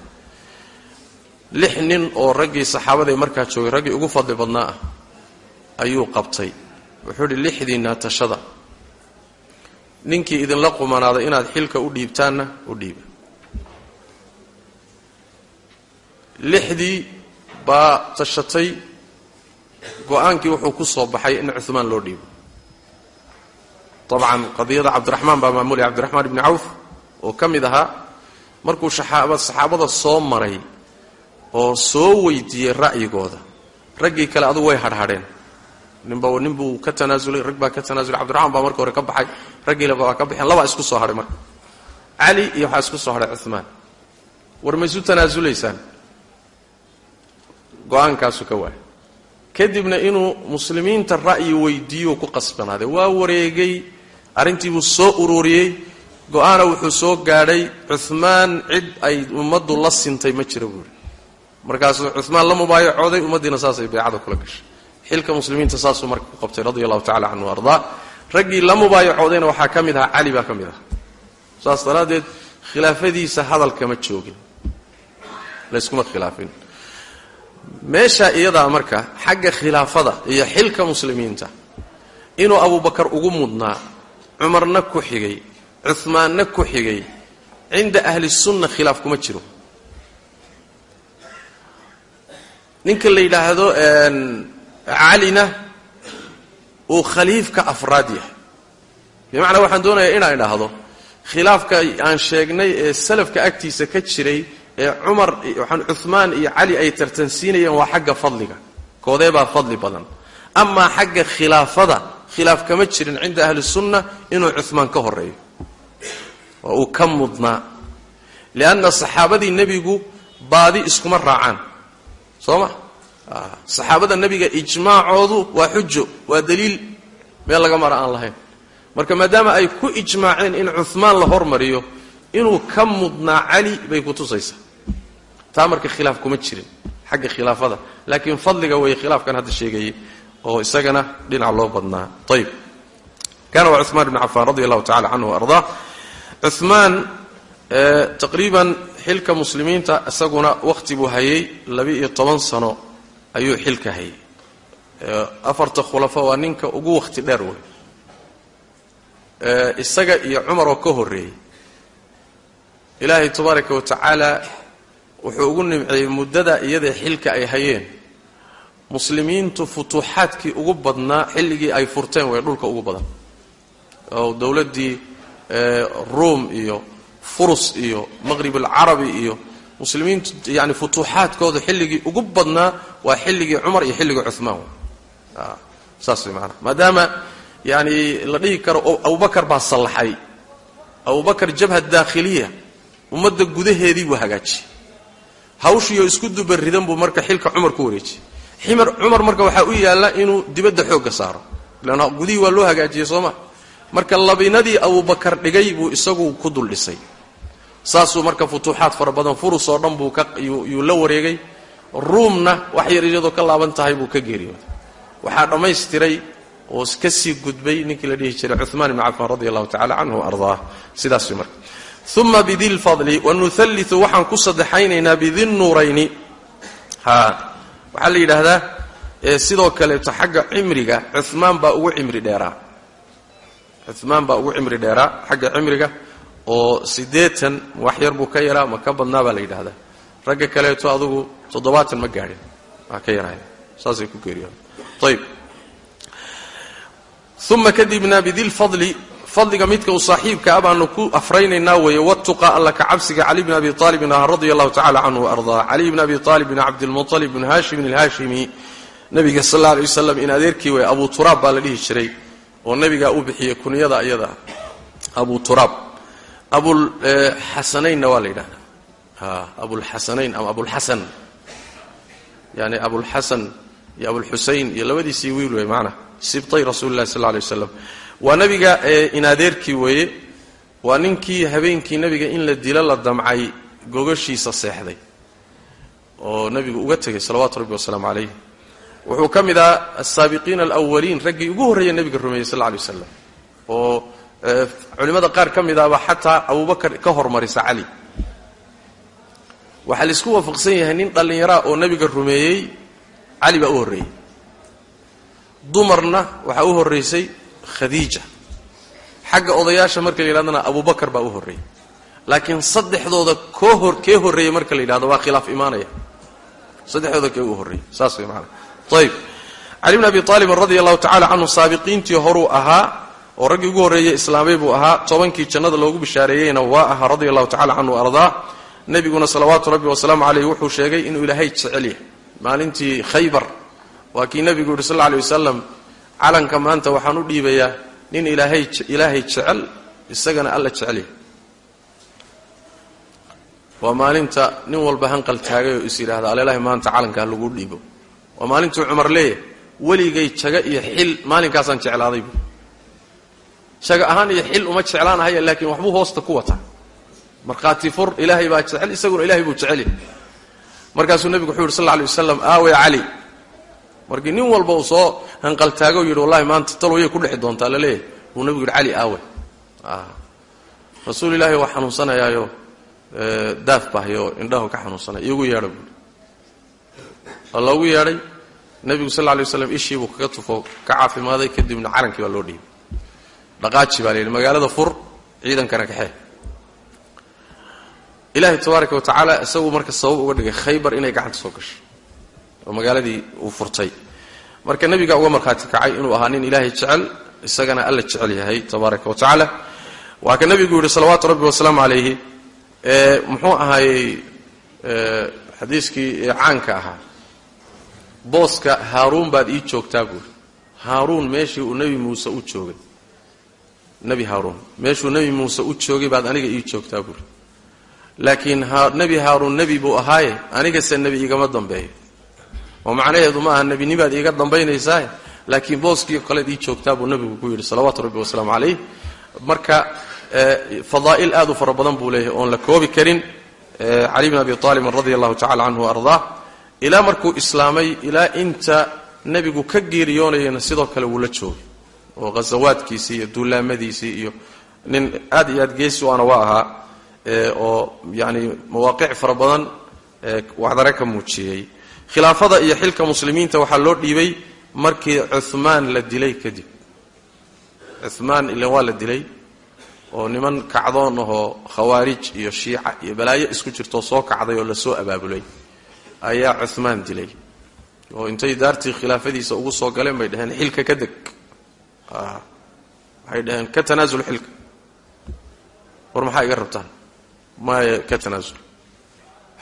Lix nin oo raggii saxaabadae markaa joogay raggii ugu fadli badnaa ah ayuu qabtay. Wuxuu idhi lixdiinna tashada ninkii idinla qumanaaday inaad xilka u dhiibtaanna u dhiiba. Lixdii baa tashatay go'aankii wuxuu ku soo baxay in cumaan loo dhiibo dabcan qadiyada cabdiraxmaan baa maamulay cabdiraxmaan ibni cawf oo ka mid ahaa. Markuu saxaabada soo maray oo soo weydiiyey ra'yigooda raggii kale adugu way hadhadheen ninba ninbuu ka tanaasulay rag baa ka tanaasulay. Cabdiraxmaan baa marka hore ka baxay raggiila baa ka baxeen labaa isku soo hadhay marka. Cali iyo waxaa isku soo hadhay cumaan war ma tanaasulaysaan go'aankaasu ka waayay kadibna inuu muslimiinta ra'yi weydiiyo ku qasbanaaday. Waa wareegay arrintiibuu soo ururiyey. Go'aana wuxuu soo gaadhay. Cumaan cid ay ummaddu la sintay ma jira buuri markaasuu cumaan la mubaayacooday ummaddiina saasay baycada kula gashay. Xilka muslimiinta saasuu marka ku qabtay allahu tacala canhu ardaa. Raggii la mubaayacoodayna waxaa ka mid ahaa cali baa ka mid aha saas daraaddeed khilaafadiisa hadalkama joogin. Layskuma khilaafin. Meesha iyadaa marka xagga khilaafada iyo xilka muslimiinta inuu abubakar ugu mudnaa cumarna ku xigay cumaanna ku xigay cinda ahli sunna khilaaf kuma jiro. Ninka la yidhaahdo calina uu khaliifka afraad yahay. Bimacnaa waxaan doonayaa inaan idhaahdo khilaafka aan sheegnay ee salafka agtiisa ka jiray ee cumar cumaan iyo cali ay tartansiinayeen waa xagga fadliga. Koodeebaa fadli badan. Amaa xagga khilaafada khilaaf kama jirin cinda ahli sunna inuu cumaan ka horeeyo oo uu ka mudnaa. Lianna saxaabadii nebigu baadi iskuma raacaan. Soo ma saxaabada nebiga ijmaacoodu waa xujo waa daliil. Meel laga mara aan lahayn. Marka maadaama ay ku ijmaaceen in cumaan la hormariyo inuu ka mudnaa cali bay ku tusaysaa. Taa marka khilaaf kuma jirin xagga khilaafada. Laakiin fadliga way khilaafkan hadda sheegayay oo isagana dhinac loo badnaa. Ayb kana waa cumaan ibn cafaan radi allahu tacala canhu ardaa. Cumaan taqriiban xilka muslimiinta isaguna wakhti buu hayay laba-iyo toban sano ayuu xilka hayay. Afarta khulafa waa ninka ugu wakhti dheer wey isaga iyo cumar oo ka horreeyey ilaahay tabaaraka wa tacaala wuxuu ugu nimceeyey muddada iyadee xilka ay hayeen muslimiintu futuuxaadkii ugu badnaa xilligii ay furteen way dhulka ugu badan. Oo dowladdii ruum iyo furus iyo maqrib alcarabi iyo muslimiintu yani futuuxaadkooda xilligii ugu badnaa waa xilligii cumar iyo xilligii cumaan saas way maadaama yani la dhihi karo abubakar baa sallaxay. Abubakar jabha daakhiliya ummadda gudaheedii buu hagaajiyey. Hawshiioo isku dubaridan buu marka xilka cumar ku wareejiyey cumar marka waxaa u yaalla inuu dibadda xoogga saaro. Ilaan gudihii waa loo hagaajiyey sooma marka labinadii abubakar dhigay buu isagu ku dul dhisay. Saasuu marka futuuxaad fara badan furus oo dhan buu kayuu la wareegay. Ruumna wax yar iyadoo ka laaban tahay buu ka geeriyooday waxaa dhammaystiray oo ka sii gudbay ninkii la dhihi jiray cumaan ibni cafaan radi allahu tacala canhu ardaa sidaas marka uma bidi lfadli wanualliu waxaan ku saddexaynaynaa bidi nuurayni waxaa la yidhaahdaa sidoo kaleeto xagga cimriga cumaan baa ugu cimri dheeraa. Cumaan baa ugu cimri dheeraa xagga cimriga oo siddeetan wax yar buu ka yaraa ma ka badnaa baa la yidhahdaa ragga kaleeto adugu toddobaatan ma gaadhin waa ka yaraaya saasay ku geeriyoon ayb uma kadibna bidilfadli fadliga midka uu saaxiibka a baanu ku afraynaynaa weeye watuqa alla ka cabsiga cali bn abi aalibin ah radia allahu tacala canhu waardaa cali bn abi aalib bn cabdilmualib bn haashim alhaashimi nabiga sal alla alay waslam in adeerkii wey abu turaab baa la dhihi jiray oo nabigaa u bixiyey kunyada iyada abu turaab abulxasanaynna waa la yidhahdaa. Abulxasanayn ama abulxasan yani abulxasan iyo abulxusayn iyo labadiisii wiil wey maanaa sibtay rasuuli sal lay waslam waa nabiga inadeerkii weeye. Waa ninkii habeenkii nabiga in la dilo la damcay gogashiisa seexday oo nabigu uga tegay salawaatu rabbi wasalaamu calayh wuxuu ka mid ahaa asaabiqiina alawaliin raggii ugu horreeya nabiga rumeeyey sal lay waslam oo culimmada qaar ka mid ahba xataa abubakar ka hormarisa cali waxaa la isku waafaqsan yahay nin dhallinyaraa oo nabiga rumeeyey cali baa u horreeyey. Dumarna waxaa u horraysay khadiija xagga odayaasha marka la yidhahdana abubakar baa u horreeyey. Laakiin saddexdooda koo hor kee horreeyey marka la yidhahdo waa khilaaf imaanaya. Saddexdooda kee u horreeyey? Saas way maanaa ayb cali bn abi aalibin radia allahu tacala canhu saabiqiintii horuu ahaa oo raggii ugu horreeyey islaamay buu ahaa. Tobankii jannada loogu bishaareeyeyna waa ahaa radia allahu tacala canhu ardaa nebiguna salawaatu rabbi wasalaamu caleyh wuxuu sheegay inuu ilaahay jecel yahay. Maalintii khaybar. Waa kii nebigu yidhi sal alay wasalam calanka maanta waxaan u dhiibayaa nin ilaahay ilaahay jecel isagana alla jecel yahay waa maalinta nin walba hanqal taagay oo is yidhaahda aleelahay maanta calanka ha lagu dhiibo. Waa maalintuu cumar leeyahay weligay jaga iyo xil maalinkaasaan jeclaaday bu jaga ahaan iyo xil uma jeclaanahaya laakiin waxbuu hoosta ku wataa. Markhaati fur ilaahay baa jecel isaguna ilahay buu jecel yahay markaasuu nebigu wuxuu yidhi sal lla alay wasalam aawe cali markii nin walba uu soo hanqaltaago yidhi wallahi maanta talwayay ku dhexi doontaa la leeyahay buu nebigu yidhi cali aawe. Rasuul ilaahi waa xanuunsanayaayo daaf bahyo indhahu ka xanuunsanaya iigu yeedha buui waa loogu yeedhay nebigu sal alay waslam ishii buu kaga tufo ka caafimaaday kadibna calankii baa loo dhiibay dhaqaaji baa la yidhi magaalada fur ciidankana kaxee ilaahay tabaaraka wa tacaala isagu marka sabab uga dhigay khaybar inay gacanta soo gasho oo magaaladii uu furtay marka nebiga uga markhaati kacay inuu ahaa nin ilaahay jecel isagana alla jecel yahay tabaaraka wa tacaala. Waa ka nebigu yidhi salawaatu rabbi wasalaamu calayhi. Muxuu ahaayey xadiiskii caanka ahaa. Booska haaruun baad ii joogtaa buuri haaruun meeshii uu nebi muuse u joogay. Nebi haaruun meeshuu nebi muuse u joogay baad aniga ii joogtaa buuri laakiin nebi haaruun nebi buu ahaaye anigase nebi igama dambeeyo oo macnaheedu ma aha nebinimaad iiga dambaynaysaa laakiin booskii kaleed ii joogtaa buu nebigu ku yidhi salawaatu rabbi wasalaamu calayh. Marka fadaa'il aad u fara badan buu leeyahay oon la koobi karin cali bn abi aalibin radia allahu tacala canhu wa ardaa. Ilaa markuu islaamay ilaa inta nebigu ka geeriyoonayana sidoo kale wuu la joogay oo ghasawaadkiisii iyo duulaamadiisii iyo nin aad iyo aad geesi u ana waa ahaa oo yani mawaaqic fara badan waxdare ka muujiyey khilaafada iyo xilka muslimiinta waxaa loo dhiibay markii cumaan la dilay kadib. Cumaan ilan waa la dilay oo niman kacdoon ahoo khawaarij iyo shiica iyo balaayo isku jirtoo soo kacday oo la soo abaabulay ayaa cumaan dilay. Oo intay daartii khilaafadiisa ugu soo galeen bay dhaheen xilka ka deg. Waxay dhaheen ka tanaasul xilka. War maxaa iga rabtaan? Maya ka tanaasul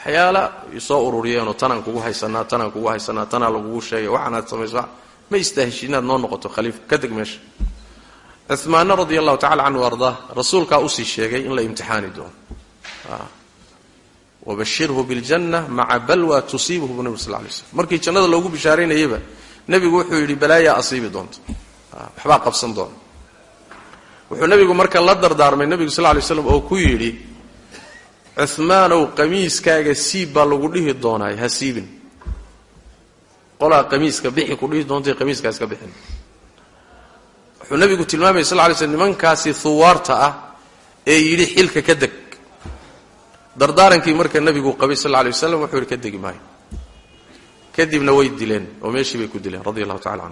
waxyaala soo ururiyeenoo tanaan kugu haysanaa tanaan kugu haysanaa tanaa lagugu sheegay waxaanaad samayso ma istaahishi inaad noo noqoto khaliif ka deg meesha. Cumaanna radia allahu tacala canhu ardaa rasuulkaa u sii sheegay in la imtixaani doono. Wabashirhu biljanna maca balwa tusiibuhu bu nebi sal lay slm markii jannada loogu bishaaraynayeyba nebigu wuxuu yidhi balaayaa asiibi doonta waxbaa qabsan doona wuxuu nebigu marka la dardaarmay nebigu sal lay slam oo ku yidhi cumaanow qamiiskaaga siib baa lagu dhihi doonaay ha siibin. Qolaa qamiiska bixi ku dhihi doontay qamiiskaa iska bixin. Wuxuu nebigu tilmaamaya sal lay slm nimankaasi huwaarta ah ee yidhi xilka ka deg. Dardaarankii marka nebigu qabay sal lay waslam wuxuu yidhi ka degi kadibna way dileen oo meeshii bay ku dileen radi allahu tacala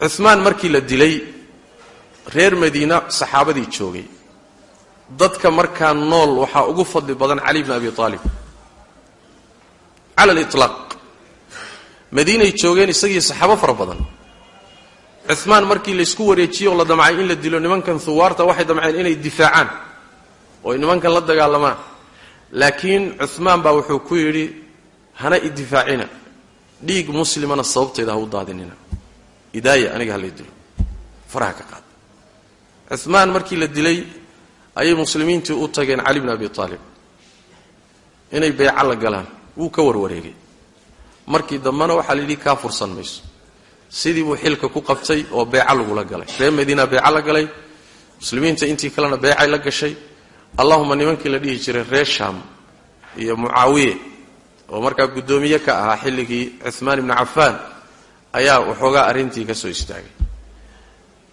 canhu markii la dilay reer madiina saxaabadii joogay dadka markaa nool waxaa ugu fadli badan cali bni abi aalib cala aliطlaaq madiinay joogeen isagii saxaabo fara badan. Cumaan markii laysku wareejiyey oo la damcay in la dilo nimankan huwaarta waxay damceen inay difaacaan oo nimankan la dagaalamaan laakiin cumaan baa wuxuu ku yidhi hana idifaacina dhiig muslimana sababteeda ha u daadinina. Idaaya aniga halay dilo. Faraha ka qaad. Cumaan markii la dilay ayay muslimiintii u tageen cali bni abi aalib inay beyco la galaan. Wuu ka warwareegay. Markii dambena waxaa la yidhi kaa fursan mayso. Sidii buu xilka ku qabtay oo beeco lagula galay. Reer madiina beeco la galay. Muslimiinta intii kalena beecay la gashay. Allahuma nimankii la dhihi jiray reer shaam iyo mucaawiye oo markaa guddoomiye ka ahaa xilligii cumaan ibni cafaan ayaa waxoogaa arrintii ka soo istaagay.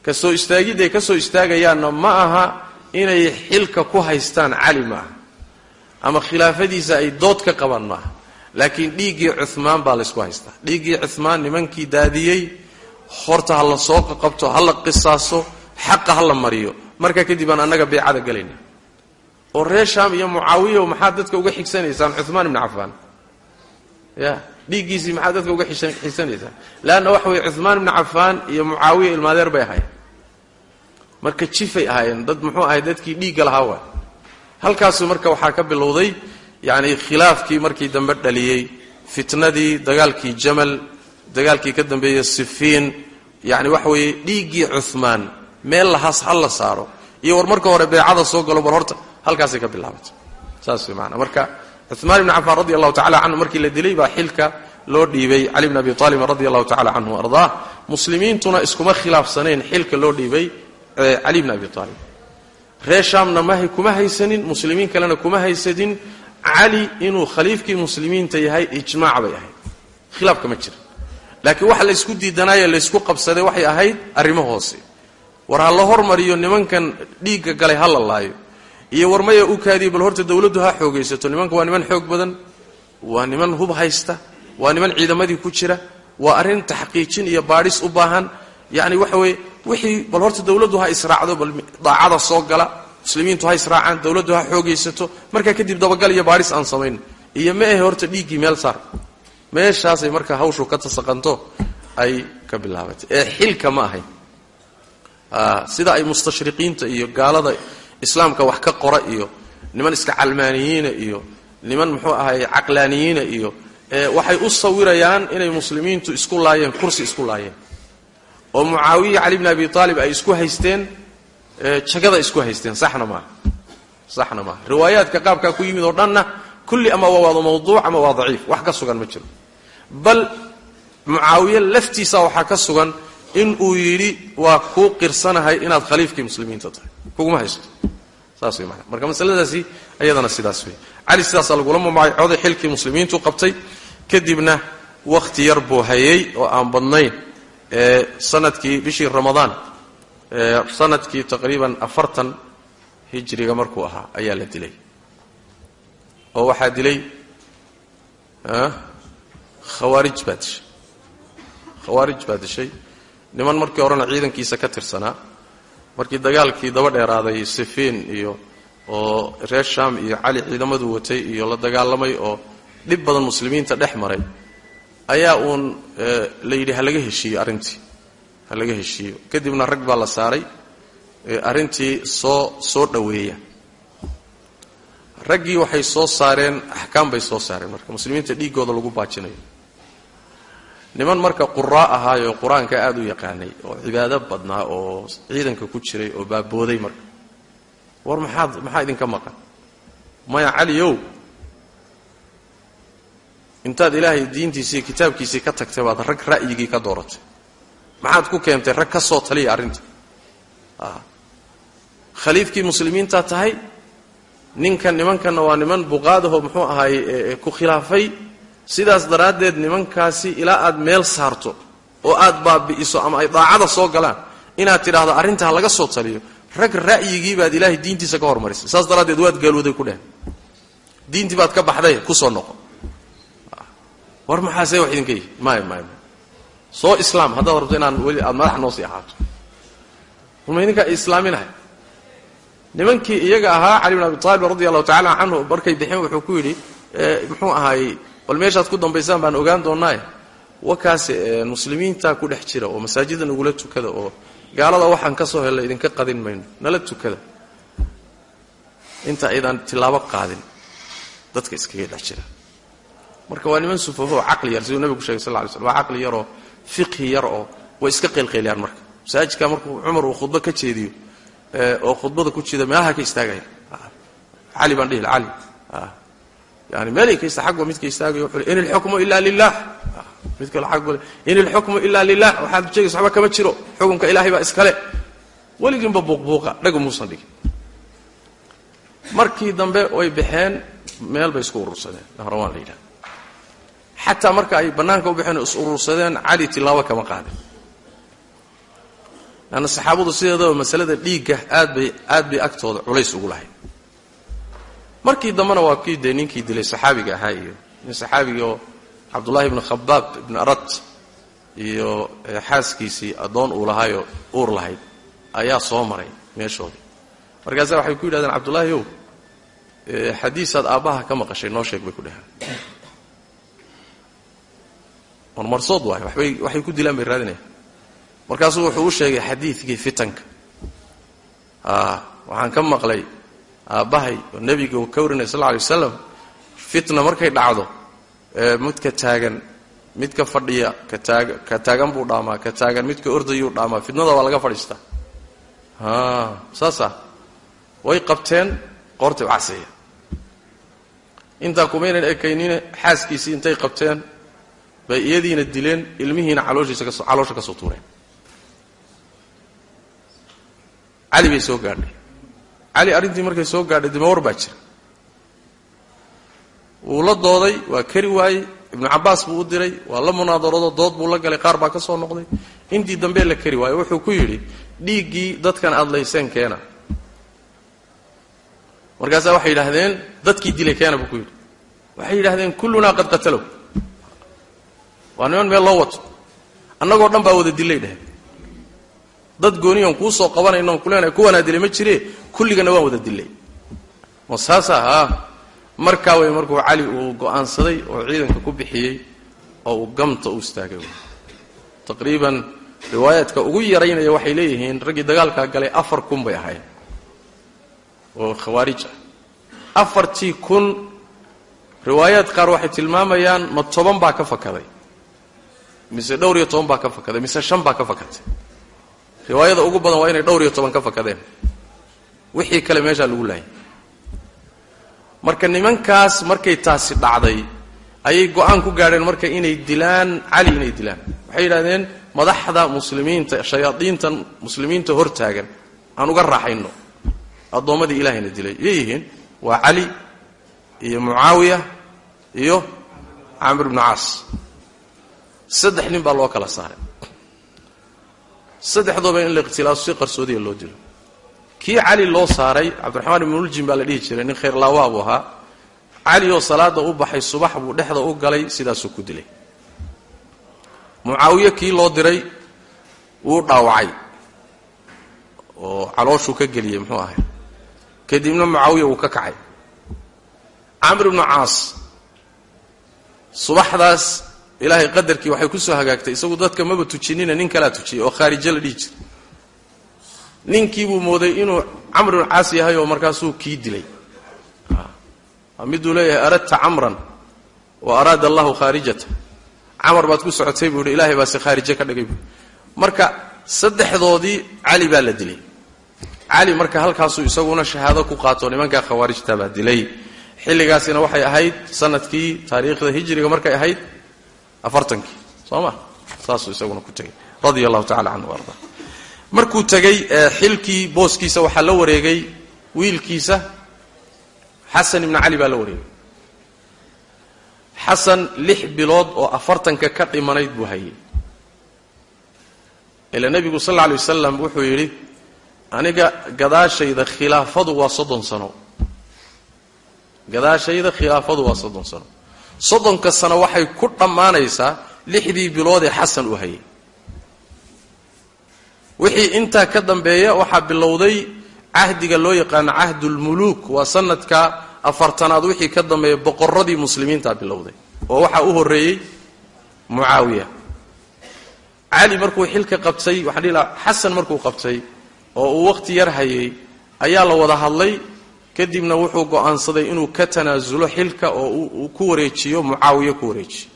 Ka soo istaagidday ka soo istaagayaanna ma aha inay xilka ku haystaan cali maaha ama khilaafadiisa ay dood ka qabaan maaha. Laakiin dhiiggii cumaan baa laysku haystaa. Dhiiggii cumaan nimankii daadiyey horta ha la soo qaqabto ha la qisaaso xaqa ha la mariyo. Markaa kadib aan annaga beecada galayna oo reer shaam iyo mucaawiya maxaad dadka uga xigsanaysaan? Cumaan ibni cafaan. Ya dhiiggiisii maxaad dadka uga xigsanaysaan? Leanna waxa weye cumaan ibni cafaan iyo mucaawiya ilmaadeer bay ahaayeen marka jifay ahaayeen dad muxuu ahay dadkii dhiigga lahaa waay. Halkaasu marka waxaa ka bilowday yacni khilaafkii markii dambe dhaliyey fitnadii dagaalkii jamal dagaalkii ka dambeeyey sifiin yacni waxa weeye dhiiggii cumaan meel lahaas ha la saaro. Iyo war marka hore beecada soo galo bal horta halkaasay ka bilaabatay saas way maanaa marka cumaan ibni cafaan radi allahu tacala canhu markii la dilay baa xilka loo dhiibay cali bni abi aalibin radi allahu tacala canhu ardaa muslimiintuna iskuma khilaafsanayn xilka loo dhiibay cali bni abi aalib reer shaamna mahay kuma haysanin muslimiin kalena kuma haysanin cali inuu khaliifkii muslimiinta yahay ijmaac bay ahayd. Khilaafka ma jira. Laakiin waxa laysku diidanaayo laysku qabsaday waxay ahayd arrimo hoose. War ha la hormariyo nimankan dhiigga galay ha la laayo. Iyo war maya u kaadiyo bal horta dawladdu ha xoogaysato. Nimanka waa niman xoog badan waa niman hub haysta waa niman ciidamadii ku jira waa arrin taxqiijin iyo baadhis u baahan. Yacni waxa weeye wixii bal horta dawladdu ha israacdo bal daacada soo gala muslimiintu ha israacaan dawladdu ha xoogaysato markaa kadib dabagal iyo baadhis aan samayn. Iyo ma ahe horta dhiiggii meel saar. Meeshaasay marka hawshu ka tasaqanto ay ka bilaabatay. Ee xilka ma ahayn. Sida ay mustashriqiinta iyo gaalada islaamka wax ka qora iyo niman iska calmaaniyiina iyo niman muxuu ahay caqlaaniyiina iyo waxay u sawirayaan inay muslimiintu isku laayeen kursi isku laayeen oo mucaawiya cali bni abi aalib ay isku haysteen jagada isku haysteen. Saxna maaha saxna maaha riwaayaadka qaabkaa ku yimid oo dhanna kulli ama waa waado mawduuc ama waa daciif. Wax ka sugan ma jiro. Bal mucaawiye laftiisa waxaa ka sugan in uu yidhi waa kuu qirsanahay inaad khaliifkii muslimiinta tahay. Kuguma haysto. Saas wey maanaa marka masaladaasi iyadana sidaas wey cali sidaasaa lagula mamacooday xilkii muslimiintu qabtay. Kadibna wakhti yar buu hayay oo aan badnayn ee sannadkii bishii ramadaan ee sannadkii taqriiban afartan hijriga markuu ahaa ayaa la dilay. Oo waxaa dilay khawaarij baa dishay. Khawaarij baa dishay. Niman markii horena ciidankiisa ka tirsanaa markii dagaalkii daba dheeraaday sifiin iyo oo reer sham iyo cali ciidamadu watay iyo la dagaalamay oo dhib badan muslimiinta dhex maray ayaa uun la yidhi ha laga heshiiyo arrintii ha laga heshiiyo. Kadibna rag baa la saaray arrintii soo soo dhoweeya. Raggii waxay soo saareen axkaam bay soo saareen marka muslimiinta dhiiggooda lagu baajinayo. Niman marka quraa ahaayoo qur'aanka aada u yaqaanay oo cibaado badnaa oo ciidanka ku jiray oo baabooday marka war maxaad maxaa idinka maqan? Maya caliyow intaad ilaahay diintiisii kitaabkiisii ka tagtay baad rag ra'yigii ka dooratay. Maxaad ku keentay rag ka soo taliya arrinta. Khaliifkii muslimiintaa tahay ninkan nimankanna waa niman buqaadaho muxuu ahaay ku khilaafay. Sidaas daraaddeed nimankaasi ilaa aad meel saarto oo aad baabi'iso ama ay daacada soo galaan inaad tidhaahdo arrintaa laga soo taliyo rag ra'yigii baad ilaahay diintiisa ka hormarisay. Saas daraaddeed waad gaalwooday ku dhehen diintii baad ka baxday ku soo noqo war maxaasee wax idinka yihi maya maya maya soo islaam haddaad rabto inaan weli aad madax noo sii ahaato uma idinkaa islaaminahay nimankii iyaga ahaa cali bin abi taalib radi allahu tacala canhu markay bixeen wuxuu ku yidhi muxuu ahaayey bal meeshaad ku dambaysaan baan ogaan doonnaaye wakaas muslimiintaa ku dhex jira oo masaajida nagula tukada oo gaalada waxaan ka soo idinka qadin mayno nala tukada. Inta aydaan tilaabo qaadin dadka iskaga dhex jira marka waa niman sufafo oo caqli yar siduu nebigu shegay sal ly waa caqli yaroo fiqhi yar oo way iska qeylqeylayaan marka. Masaajidka markuu cumar uu khudbo ka jeediyo oo khudbada ku jeeda meelaha ka istaagaya. Cali baan dhihi cali yani meelay ka ista agba midka istaagayo wuxuu in ilxukmu ila lilah mid kale agba in ilxukmu ila lilah waxaad sheegaysa waxba kama jiro xukunka ilaahay baa iskale. Weliginba buuqbuuqa dhaga muusan dhigin. Markii dambe way baxeen meel bay isku urursadeen nahrawaan la yidhaha xataa marka ay bannaanka u baxeen is urursadeen cali tilaabo kama qaadin lanna saxaabadu sideedaba masalada dhiigga aad bay aad bay agtooda culays ugu lahayd. Markii dambena waa kii dee ninkii dilay saxaabiga ahaa iyo nin saxaabigaoo cabdullaahi ibnu khabaab ibnu arat iyo xaaskiisii addoon uu lahaayoo uur lahayd ayaa soo maray meeshoodii. Markaasa waxay ku yidhahdeen cabdullaahi ow xadiisaad aabbaha ka maqashay noo sheeg bay ku dheheen marmarsood waay. Wabay waxay ku dilaan bay raadinayaan. Markaasuu wuxuu u sheegay xadiidkii fitanka. Waxaan ka maqlay aabbahay oo nebiga uu ka warinay sal alay wasalam fitna markay dhacdo midka taagan midka fadhiya ka taag ka taagan buu dhaamaa ka taagan midka ordayuu dhaamaa fitnada waa laga fadhiistaa. Saasa way qabteen qoortay u caseeya intaa kumaynan ekaynine xaaskiisii intay qabteen bay iyadiina dileen ilmihiina caloosha ka soo tuureen. Cali bay soo gaadhay. Cali arrintii markay soo gaadhay dimawar baa jira. Wuu la dooday waa kari waayey ibnu cabbaas buu u diray waa la munaadarado dood buu la galay qaar baa ka soo noqday. Intii dambe la kari waayo wuxuu ku yidhi dhiiggii dadkan aad layseen keena. Markaasaa waxay yidhaahdeen dadkii dilay keena buu ku yidhi. Waxay yidhahdeen kullunaa qad qatalow waa niman meel loo wato. Annagoo dhan baa wada dilay dheheen dad gooniyoon kuu soo qabanaynoon kuleenahay kuwanaa dilay ma jire kulligana waan wada dilay. Ma saasa haa markaa way markuu cali uu go'aansaday oo ciidanka ku bixiyey oo uu gamta u istaagay. Taqriiban riwaayaadka ugu yaraynaya waxay leeyihiin raggii dagaalkaa galay afar kun bay ahayd oo khawaarij ah. Afartii kun riwaayaad qaar waxay tilmaamayaan ma toban baa ka fakaday mise dhowr iyo toban baa ka fakaday mise shan baa ka fakatay riwaayada ugu badan waa inay dhowr iyo toban ka fakadeen. Wixii kale meeshaa lagu laayay. Marka nimankaas markay taasi dhacday ayay go'aan ku gaadheen marka inay dilaan cali inay dilaan. Waxay yidhahdeen madaxda muslimiinta shayaadiintan muslimiinta hortaagan aan uga raaxayno. Addoommadii ilaahayna dilay. Yay yihiin waa cali iyo mucaawiya iyo camr ibnu caas saddex nin baa loo kala saaray. Saddexdooba in la ikhtilaaso si qarsoodiya loo dilo kii cali loo saaray cabdiraxmaan ibnu uljin baa la dhihi jiray nin khayr laawaa buu ahaa. Cali oo salaada u baxay subax buu dhexda u galay sidaasuu ku dilay. Mucaawiye kii loo diray wuu dhaawacay. Oo calooshuu ka geliyey muxuu ahay kadibna mucaawiya wuu ka kacay. Camr ibnu caas subaxdaas ilaahay qadarkii waxay ku soo hagaagtay isagu dadka maba tujinina nin kalaa tujiyey oo khaarijo la dhihi jiray. Ninkii buu mooday inuu camr ibnu caas yahay oo markaasuu kii dilay. Miduu leeyahay aradta camran wa araada allahu khaarijata. Camar baad ku socotay buu yidhi ilahay baase khaarijo ka dhigay. Buu marka saddexdoodii cali baa la dilay. Cali marka halkaasuu isaguna shahaado ku qaato nimankaa khawaarijta baa dilay. Xilligaasina waxay ahayd sannadkii taariikhda hijriga markay ahayd afartankii soo ma saasuu isaguna ku tegay radia allahu tacala canhu arda markuu tegey xilkii booskiisa waxaa la wareegay wiilkiisa xasan ibnu cali baa la wareegay. Xasan lix bilood oo afartanka ka dhimanayd buu hayay. Ila nebigu sal alla wasalam wuxuu yidhi aniga gadaashayda khilaafadu waa soddon sano. Gadaashayda khilaafadu waa soddon sano soddonka sano waxay ku dhammaanaysaa lixdii biloodee xasan uu hayay. Wixii intaa ka dambeeya waxaa bilowday cahdiga loo yaqaano cahdulmuluuk waa sanadka afartanaad wixii ka dambeeya boqoradii muslimiintaa bilowday oo waxaa u horreeyey mucaawiya. Cali markuu xilka qabtay waxaan dhihi lahaa xasan markuu qabtay oo uu wakhti yar hayay ayaa la wada hadlay kadibna wuxuu go'aansaday inuu ka tanaasulo xilka oo ku wareejiyo mucaawiya ku wareejiyo.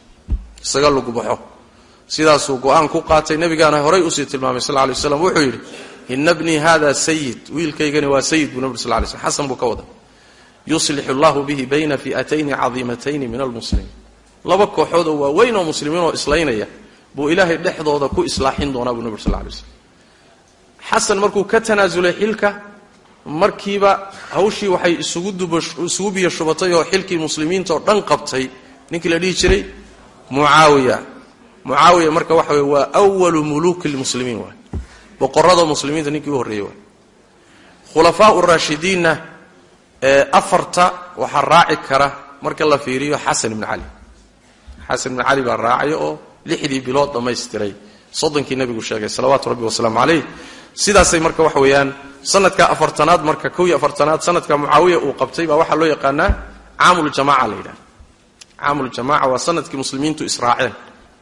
Isaga lagu baxo. Sidaasuu go'aan ku qaatay. Nabigaana horay u sii tilmaamay sal lay slam wuxuu yidhi ina bnii hada sayid wiilkaygani waa sayid buu nabg sl lay slm xasan buu ka wada yuslixu allahu bihi bayna fi'atayni cadiimatayni min almuslimiin. Laba kooxood oo waaweyn oo muslimiin oo islaynaya buu ilaahay dhexdooda ku islaaxin doonaa buu nabig sl lay slm xasan markuu ka tanaasulay xilka markiiba hawshii waxay isugu biyo shubatay oo xilkii muslimiinta oo dhan qabtay ninkii la dhihi jiray? Mucaawiya. Mucaawiya marka waxa wey waa walu muluuki lmuslimiin waay. Boqorada muslimiinta ninkii u horreeyey waay. Khulafaau raashidiinna ee afarta waxaa raaci kara marka la fiiriyo xasan ibni cali xasan ibni cali baa raacaya oo lixdii bilood dhammaystiray. Soddonkii nebigu sheegay salawaatu rabbi wasalaamu calayh. Sidaasay marka waxa weeyaan sanadka afartanaad marka kow iyo afartanaad sanadka mucaawiya uu qabtay baa waxaa loo yaqaanaa caamuljamaca la yidhaha caamuljamaca waa sannadkii muslimiintu israaceen.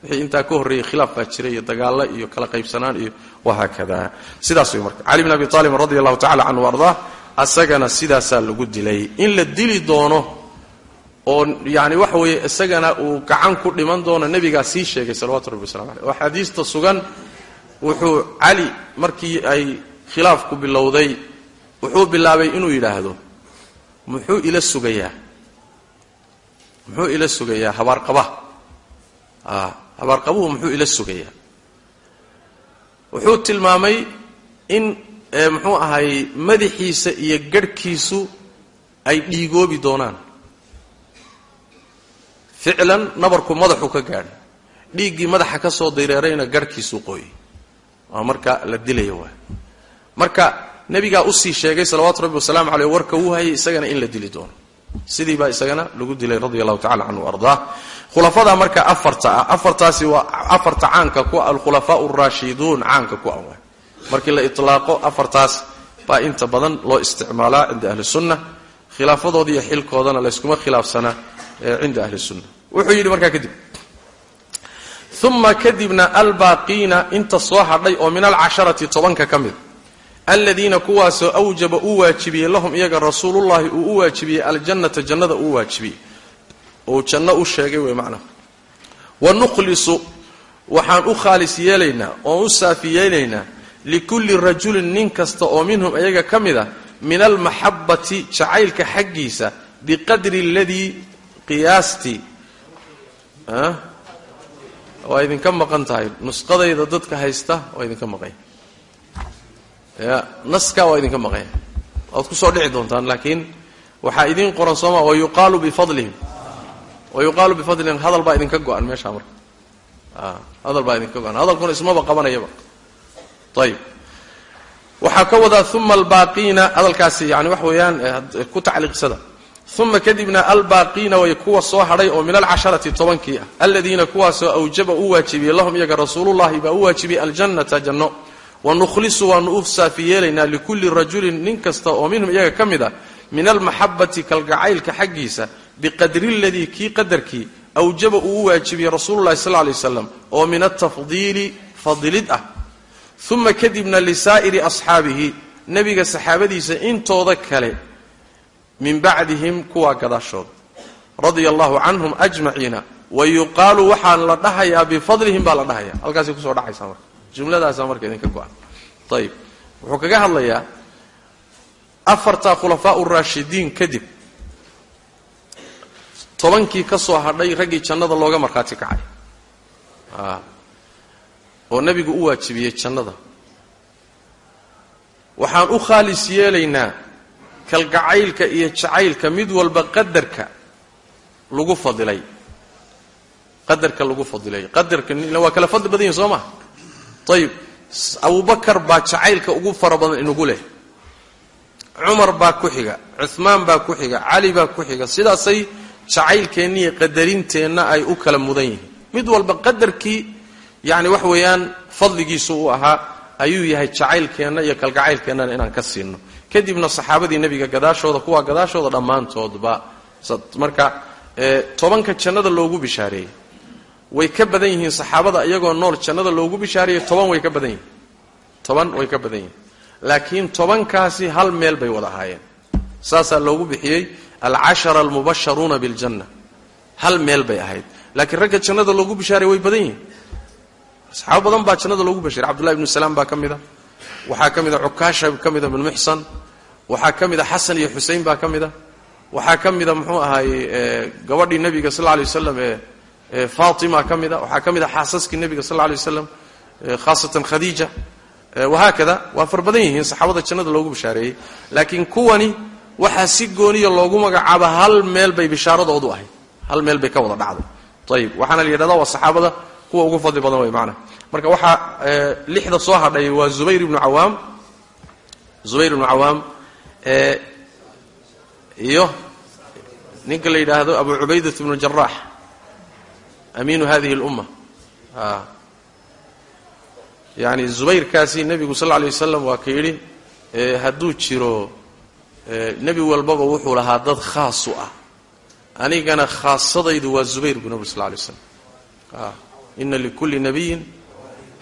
Wixii intaa ka horreeyey khilaaf baa jira iyo dagaalla iyo kala qaybsanaan iyo wahaakada sidaas way marka. Cali bn abi aalibin radi allahu tacala canhu ardaa asagana sidaasaa lagu dilay. In la dili doono oo yani waxa weeye isagana uu gacan ku dhiman doono nebigaa sii sheegay salawatu rabbi waslamu aleyh oo xadiista sugan wuxuu cali markii ay khilaafku bilowday wuxuu bilaabay inuu yidhaahdo muxuu ila sugayaa? Muxuu ila sugayaa? Habaarqaba habaarqabuhu muxuu ila sugayaa. Wuxuu tilmaamay in muxuu ahay madaxiisa iyo garhkiisu ay dhiigoobi doonaan. Ficlan nabarku madaxu ka gaadhay dhiiggii madaxa ka soo dayreerayna garhkiisuu qooyey waa marka la dilaya waay marka nebigaa u sii sheegay salawaatu rabbi wasalaamu caleyh warka uu hayay isagana in la dili doono. Sidii baa isagana lagu dilay radia allahu tacala canhu ardaa. Khulafada marka afarta ah afartaasi waa afarta caanka ku alkhulafaau araashiduun caanka ku ah waay markii la itlaaqo afartaas baa inta badan loo isticmaalaa cinda ahli sunna. Khilaafadoodi iyo xilkoodana layskuma khilaafsanaa cinda ahli sunna. Wuxuu yidhi markaa kadib uma kadibna albaaqiina inta soo hadhay oo min alcasharati tobanka ka mid aladiina kuwaasoo awjaba uu waajibiyey lahum iyaga rasuulullahi uu u waajibiyey aljannata jannada uu waajibiyey. Uu janno u sheegay wey macnaha. Wa nukhlisu waxaan u khaalis yeelaynaa oon u saafi yeelaynaa likulli rajulin nin kasta oo minhum iyaga ka mid a min almaxabati jacaylka xaggiisa biqadri aladii qiyaastii waa idinka maqan tahay. Nusqadayda dadka haysta waa idinka maqanya ya naskaa waa idinka maqanya waad ku soo dhici doontaan laakiin waxaa idiin qoran sooma wayuqaalu bifadlihim. Wayuqaalu bifadlihim hadal baa idinka go-an meeshaa marka. Hadal baa idinka go-an. Hadalkuna ismaba qabanayaba ayib waxaa ka wadaa uma albaaqiina hadalkaasi yani wax weeyaan ku tacliiqsada. Uma kadibna albaaqiina way kuwa soo hadhay oo min alcasharati tobankii ah. Aladiina kuwaasoo awjaba u waajibiyey lahum iyaga rasuulullahi baa u waajibiyey aljannata janno wanukhlisu waanu u saafi yeelaynaa likulli rajulin nin kasta oo minhum iyaga ka mid a min almaxabati kalgacaylka xaggiisa biqadri ladii kii qadarkii awjaba uu u waajibiyey rasuululahi sal lay waslam oo min altafdiili fadilid ah. Uma kadibna lisaa'iri asxaabihi nebiga saxaabadiisa intooda kale min bacdihim kuwaa gadaashooda radia allahu canhum ajmaciina wa yuqaalu waxaan la dhahayaa bifadlihim baa la dhahaya halkaasay ku soo dhacaysaa marka jumladaasaa marka idinka go-an. Ayib wuxuu kaga hadlayaa afartaa khulafaa uraashidiin kadib tobankii ka soo hadhay raggii jannada looga markhaati kacay. Oo nebigu u waajibiyey jannada. Waxaan u khaalis yeelaynaa kalgacaylka iyo jacaylka mid walba qadarka lagu fadilay. Qadarka lagu fadilay. Qadarka waa kala fadli badan yihiin soo maa ayib abubakar baa jacaylka ugu fara badan inugu leh. Cumar baa ku xiga cuhmaan baa ku xiga cali baa ku xiga. Sidaasay jacaylkeenna iyo qadarinteenna ay u kala mudan yihiin. Mid walba qadarkii yani wax weeyaan fadligiisu uu ahaa ayuu yahay jacaylkeenna iyo kalgacaylkeennana inaan ka siino. Kadibna saxaabadii nebiga gadaashooda kuwaa gadaashooda dhammaantoodba. Marka tobanka jannada loogu bishaareeyey way ka badan yihiin saxaabada iyagoo nool jannada loogu bishaareeyey toban way ka badan yihiin. Toban way ka badan yihiin. Laakiin tobankaasi hal meel bay wada ahaayeen. Saasaa loogu bixiyey alcashara almubasharuuna biljanna. Hal meel bay ahayd. Laakiin ragga jannada loogu bishaareey way badan yihiin. Saxaabo badan baa jannada loogu bashiray cabdullahi ibnu salaam baa ka mid a. Waxaa ka mid a cukaasha ka mida bin muxsan waxaa ka mid a xasan iyo xusein baa ka mid a. Waxaa ka mida muxuu ahaayey gabadhii nebiga sal lay waslam ee faatima ka mid a waxaa ka mid a xaasaskii nebiga sal lay waslam khaasatan khadiija wahaakada waa far badan yihiin saxaabada jannada loogu bishaareeyey. Laakiin kuwani waxaa si gooniya loogu magacaaba hal meel bay bishaaradoodu ahayd. Hal meel bay ka wada dhacday. Ayib waxaana la yidhahda waa saxaabada kuwa ugu fadli badan wey maanaa marka waxaa lixda soo hadhay waa zubayr ibnu cawaam zubayr ibnu cawaam iyo ninka la yidhaahdo abu cubaydat ibnu jaraax amiinu hadihi اlumma yani zubayrkaasi nebigu sal lla wasalam waa ka yidhi hadduu jiro nebi walbaba wuxuu lahaa dad khaas ah. Anigana khaasadaydu waa zubayr buu nabig sal lla lay ina likulli nabiyin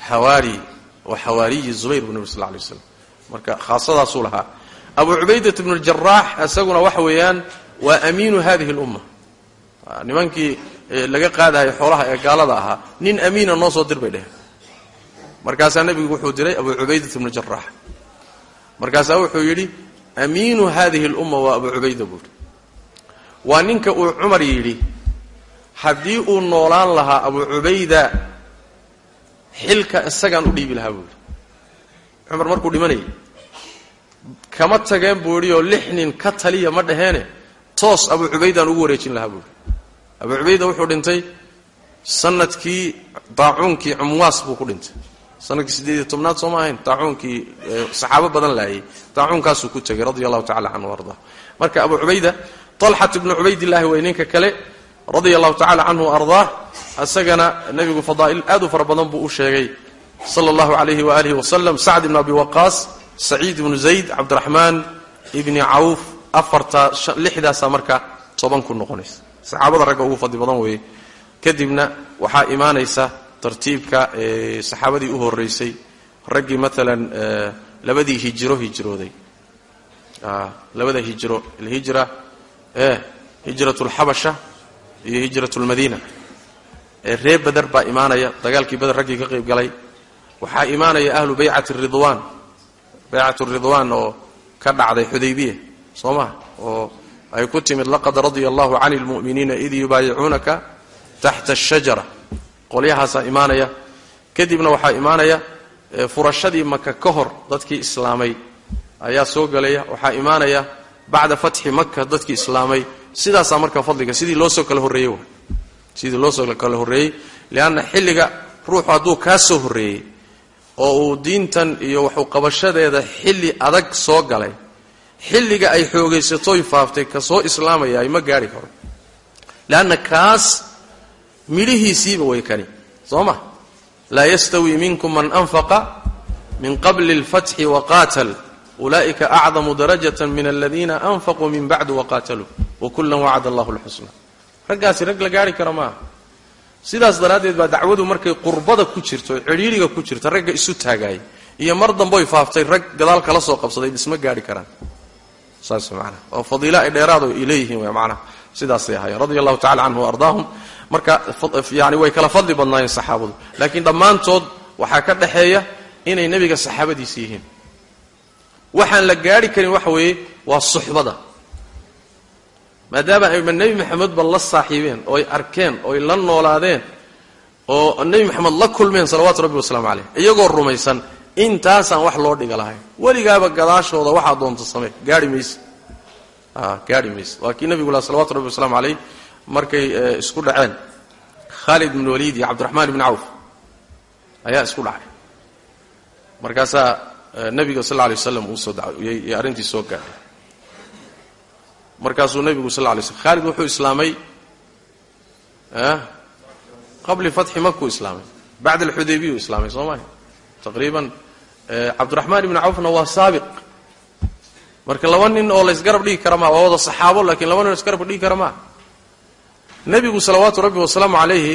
xawaari wa xawaariyi zubayr buu nabig sal lla lay marka khaasadaasuu lahaa. Abu cubaydat bnu jaraax isaguna waxa weeyaan waa amiinu hadihi اlumma nimankii laga qaadahay xoolaha ee gaalada ahaa nin amiina noo soo dir bay dheheen markaasaa nebigu wuxuu diray abu cubaydat bnu jaraax markaasaa wuxuu yidhi amiinu hadihi اlumma waa abu cubayda buuri waa ninka uu cumar yidhi haddii uu noolaan lahaa abu cubayda xilka isagaan u dhiibi lahaa buu yidhi. Cumar markuu dhimanayay kama tageen buu yidhi oo lix nin ka taliya ma dhaheene toos abu cubaydaan ugu wareejin lahaa buu yidhi abu cubayda wuxuu dhintay sannadkii daacuunkii cumwaas buu ku dhintay. Sanadkii siddeed iyo tobnaad sooma ahayn daacuunkii saxaabo badan laayay daacuunkaasuu ku tegay radia allahu tacala canhu arda marka abu cubayda talxat ibnu cubaydillaahi way ninka kale radia allahu tacala canhu ardaah isagana nebigu fadaa'il aad u fara badan buu u sheegay sala allahu calayhi waalihi wasalam sacd ibnu abi waqaas saciid ibnu zayd cabdiraxmaan ibni cawf afarta lixdaasaa marka toban ku noqonaysa saxaabada ragga ugu fadli badan weeye. Kadibna waxaa imaanaysa tartiibka saxaabadii u horeysay raggii maalan labadii hijiro hijrooday. Labada hijro. Alhijra e hijrat lxabasha iyo hijrat lmadiina reer beder baa imaanaya dagaalkii beder raggii ka qayb galay. Waxaa imaanaya ahlu baycati ridwaan. Baycat ridwaan oo ka dhacday xudaybiya soo ma? Oo ay ku timid laqad radia allahu cani lmu'miniina id yubaayicuunaka taxta ashajara qolyahaasaa imaanaya kadibna waxaa imaanaya furashadii maka ka hor dadkii islaamay ayaa soo gelaya waxaa imaanaya bacda fatxi maka dadkii islaamay. Sidaasaa marka fadliga sidii loo soo kala horreeyey wa sidii loo soo kala horreeyey lianna xilliga ruuxu hadduu kaa soo horreeyey oo uu diintan iyo waxu qabashadeeda xilli adag soo galay xilliga ay xoogaysatoy faaftay ka soo islaamaya ay ma gaari karo leanna kaas midhihiisiiba way kani soo ma? Laa yastawi minkum man anfaqa min qabli اlfatxi waqaatal ulaa'ika acdamu darajata min aladiina anfaquu min bacdu waqaataluu wakullan wacada allahu lxusna raggaasi rag la gaari kara maaha sidaas daraaddeed baa dacwadu markay qurbada ku jirto cidhiiriga ku jirta ragga isu taagaayay iyo mar damboy faaftay rag gadaal kala soo qabsaday isma gaari karaan saas manaa oo fadiila ay dheeraado ay leeyihiin w manaa sidaasay ahaayeen. Radia allahu tacala canhu ardaahum. Marka yani way kala fadli badnaayeen saxaabadu. Laakiin dhammaantood waxaa ka dhaxeeya inay nebiga saxaabadiisa yihiin. Waxaan la gaari karin waxa weeye waa suxbada. Maadaama ayba nebi maxamedba la saaxiibeen ooy arkeen ooy la noolaadeen oo nebi maxamed la kulmeen salawaatu rabbi wasalaamu caleyh iyagoo rumaysan intaasaan wax loo dhiga weligaaba gadaashooda waxaa doonta samee. Gaari mayse. Gaari mayse. Waa kii salawatu rabbi wasalaamu caleyh markay isku dhaceen. Khaalid ibn waliid iyo cabdiraxmaan ibni cawf ayaa isku dhacay. Markaasaa nebiga sal lla alay waslam uu soo dacwiyey iyo arrintii soo gaadhay. Markaasuu nebigu sal lay slm khaalid wuxuu islaamay qabli fatxi makuu islaamay. Bacda alxudaybiyuu islaamay soo maha taqriiban cabdiraxmaan ibni cawfna waa saabiq. Marka laba nin oo laysgarab dhigi kara maa waa wada saxaabo laakiin laba nin oo isgarab dhigi kara maa nebigu salawaatu rabbi wasalaamu calayhi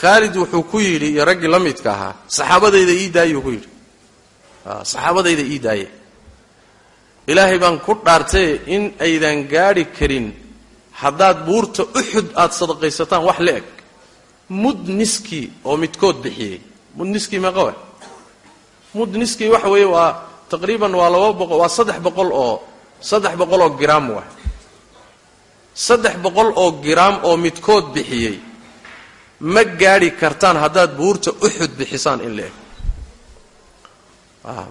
khaalid wuxuu ku yidhi iyo raggii la midka ahaa. Saxaabadayda ii daayuu ku yidhi. Saxaabadayda ii daaye. Ilaahay baan ku dhaartaye in aydan gaadhi karin haddaad buurta uxud aada sadaqaysataan wax la eg. Mud niskii oo midkood bixiyey. Mud niskii meeqa wa mud niskii waxa weeye waa taqriiban waa laba boqol waa saddex boqol oo saddex boqol oo giraam wa saddex boqol oo giraam oo midkood bixiyey. Ma gaadhi kartaan haddaad buurta uxud bixisaan in la eg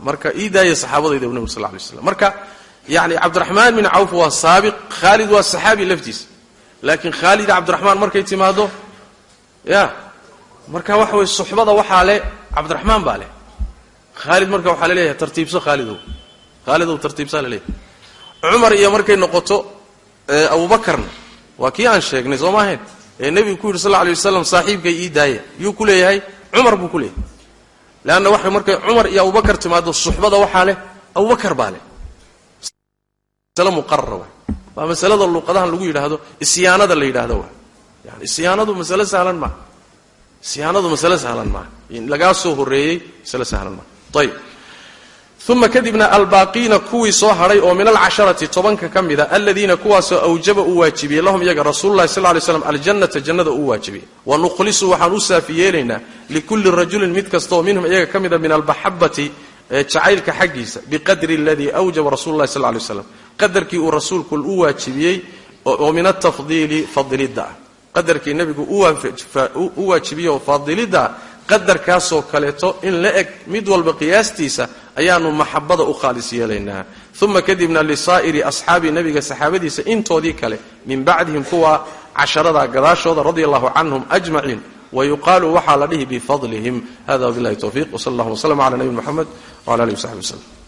marka ii daaya saxaabadayda u nabig sal lay slam marka yani cabdiraxmaan bin cawf waa saabiq khaalid waa saxaabi laftiisa. Laakiin khaalid cabdiraxmaan markay timaado ya marka waxa weye suxbada waxaa le cabdiraxmaan baa leh khaalid marka waxaa la leeyahay tartiibso khaalidow khaalidow tartiibsaa la leeyahay cumar iyo markay noqoto abubakarna waa kii aan sheegnay soo maahayn ee nebigu ku yidhi sal lla alay wasalam saaxiibkay ii daaya yuu ku leeyahay cumar buu ku leeyahay. Leanna waxa markay cumar iyo abubakar timaado suxbada waxaa leh abubakar baa leh. Masale muqarara wa waa masalada luqadahan lagu yidhaahdo isyaanada la yidhaahdo wa yani isyaanadu masale sahlan maaha. Isyaanadu masale sahlan maaha. Lagaa soo horreeyey masale sahlan maaha ayib uma kadibna albaaqiina kuwii soo hadhay oo min alcasharati tobanka ka mida aladiina kuwaasoo awjaba uu waajibiyey lahum iyaga rasuululahi sal lay slam aljannata jannada uu waajibiyey wanukhlisu waxaan u saafi yeelaynaa likulli rajulin mid kastaoo minhum iyaga ka mida min almaxabati jacaylka xaggiisa biqadri aladii awjaba rasulu lahi sal lay slam qadarkii uu rasuulku u waajibiyey oo min atafdiili fadilidda qadarkii nebigu u waajibiyey oo fadilidda ah qadarkaasoo kaleeto in la eg mid walba qiyaastiisa ayaanu maxabada u khaalis yeelaynaa. Uma kadibna lisaa'iri asxaabi nebiga saxaabadiisa intoodii kale min bacdihim kuwa casharadaa gadaashooda radia allahu canhum ajmaciin wayuqaalu waxaa la dhihi bifadlihim. Hada wabilahi towfiiq wsal allahuma wslm cala nabiyina mxamed wcala alihi wsaxbi wslem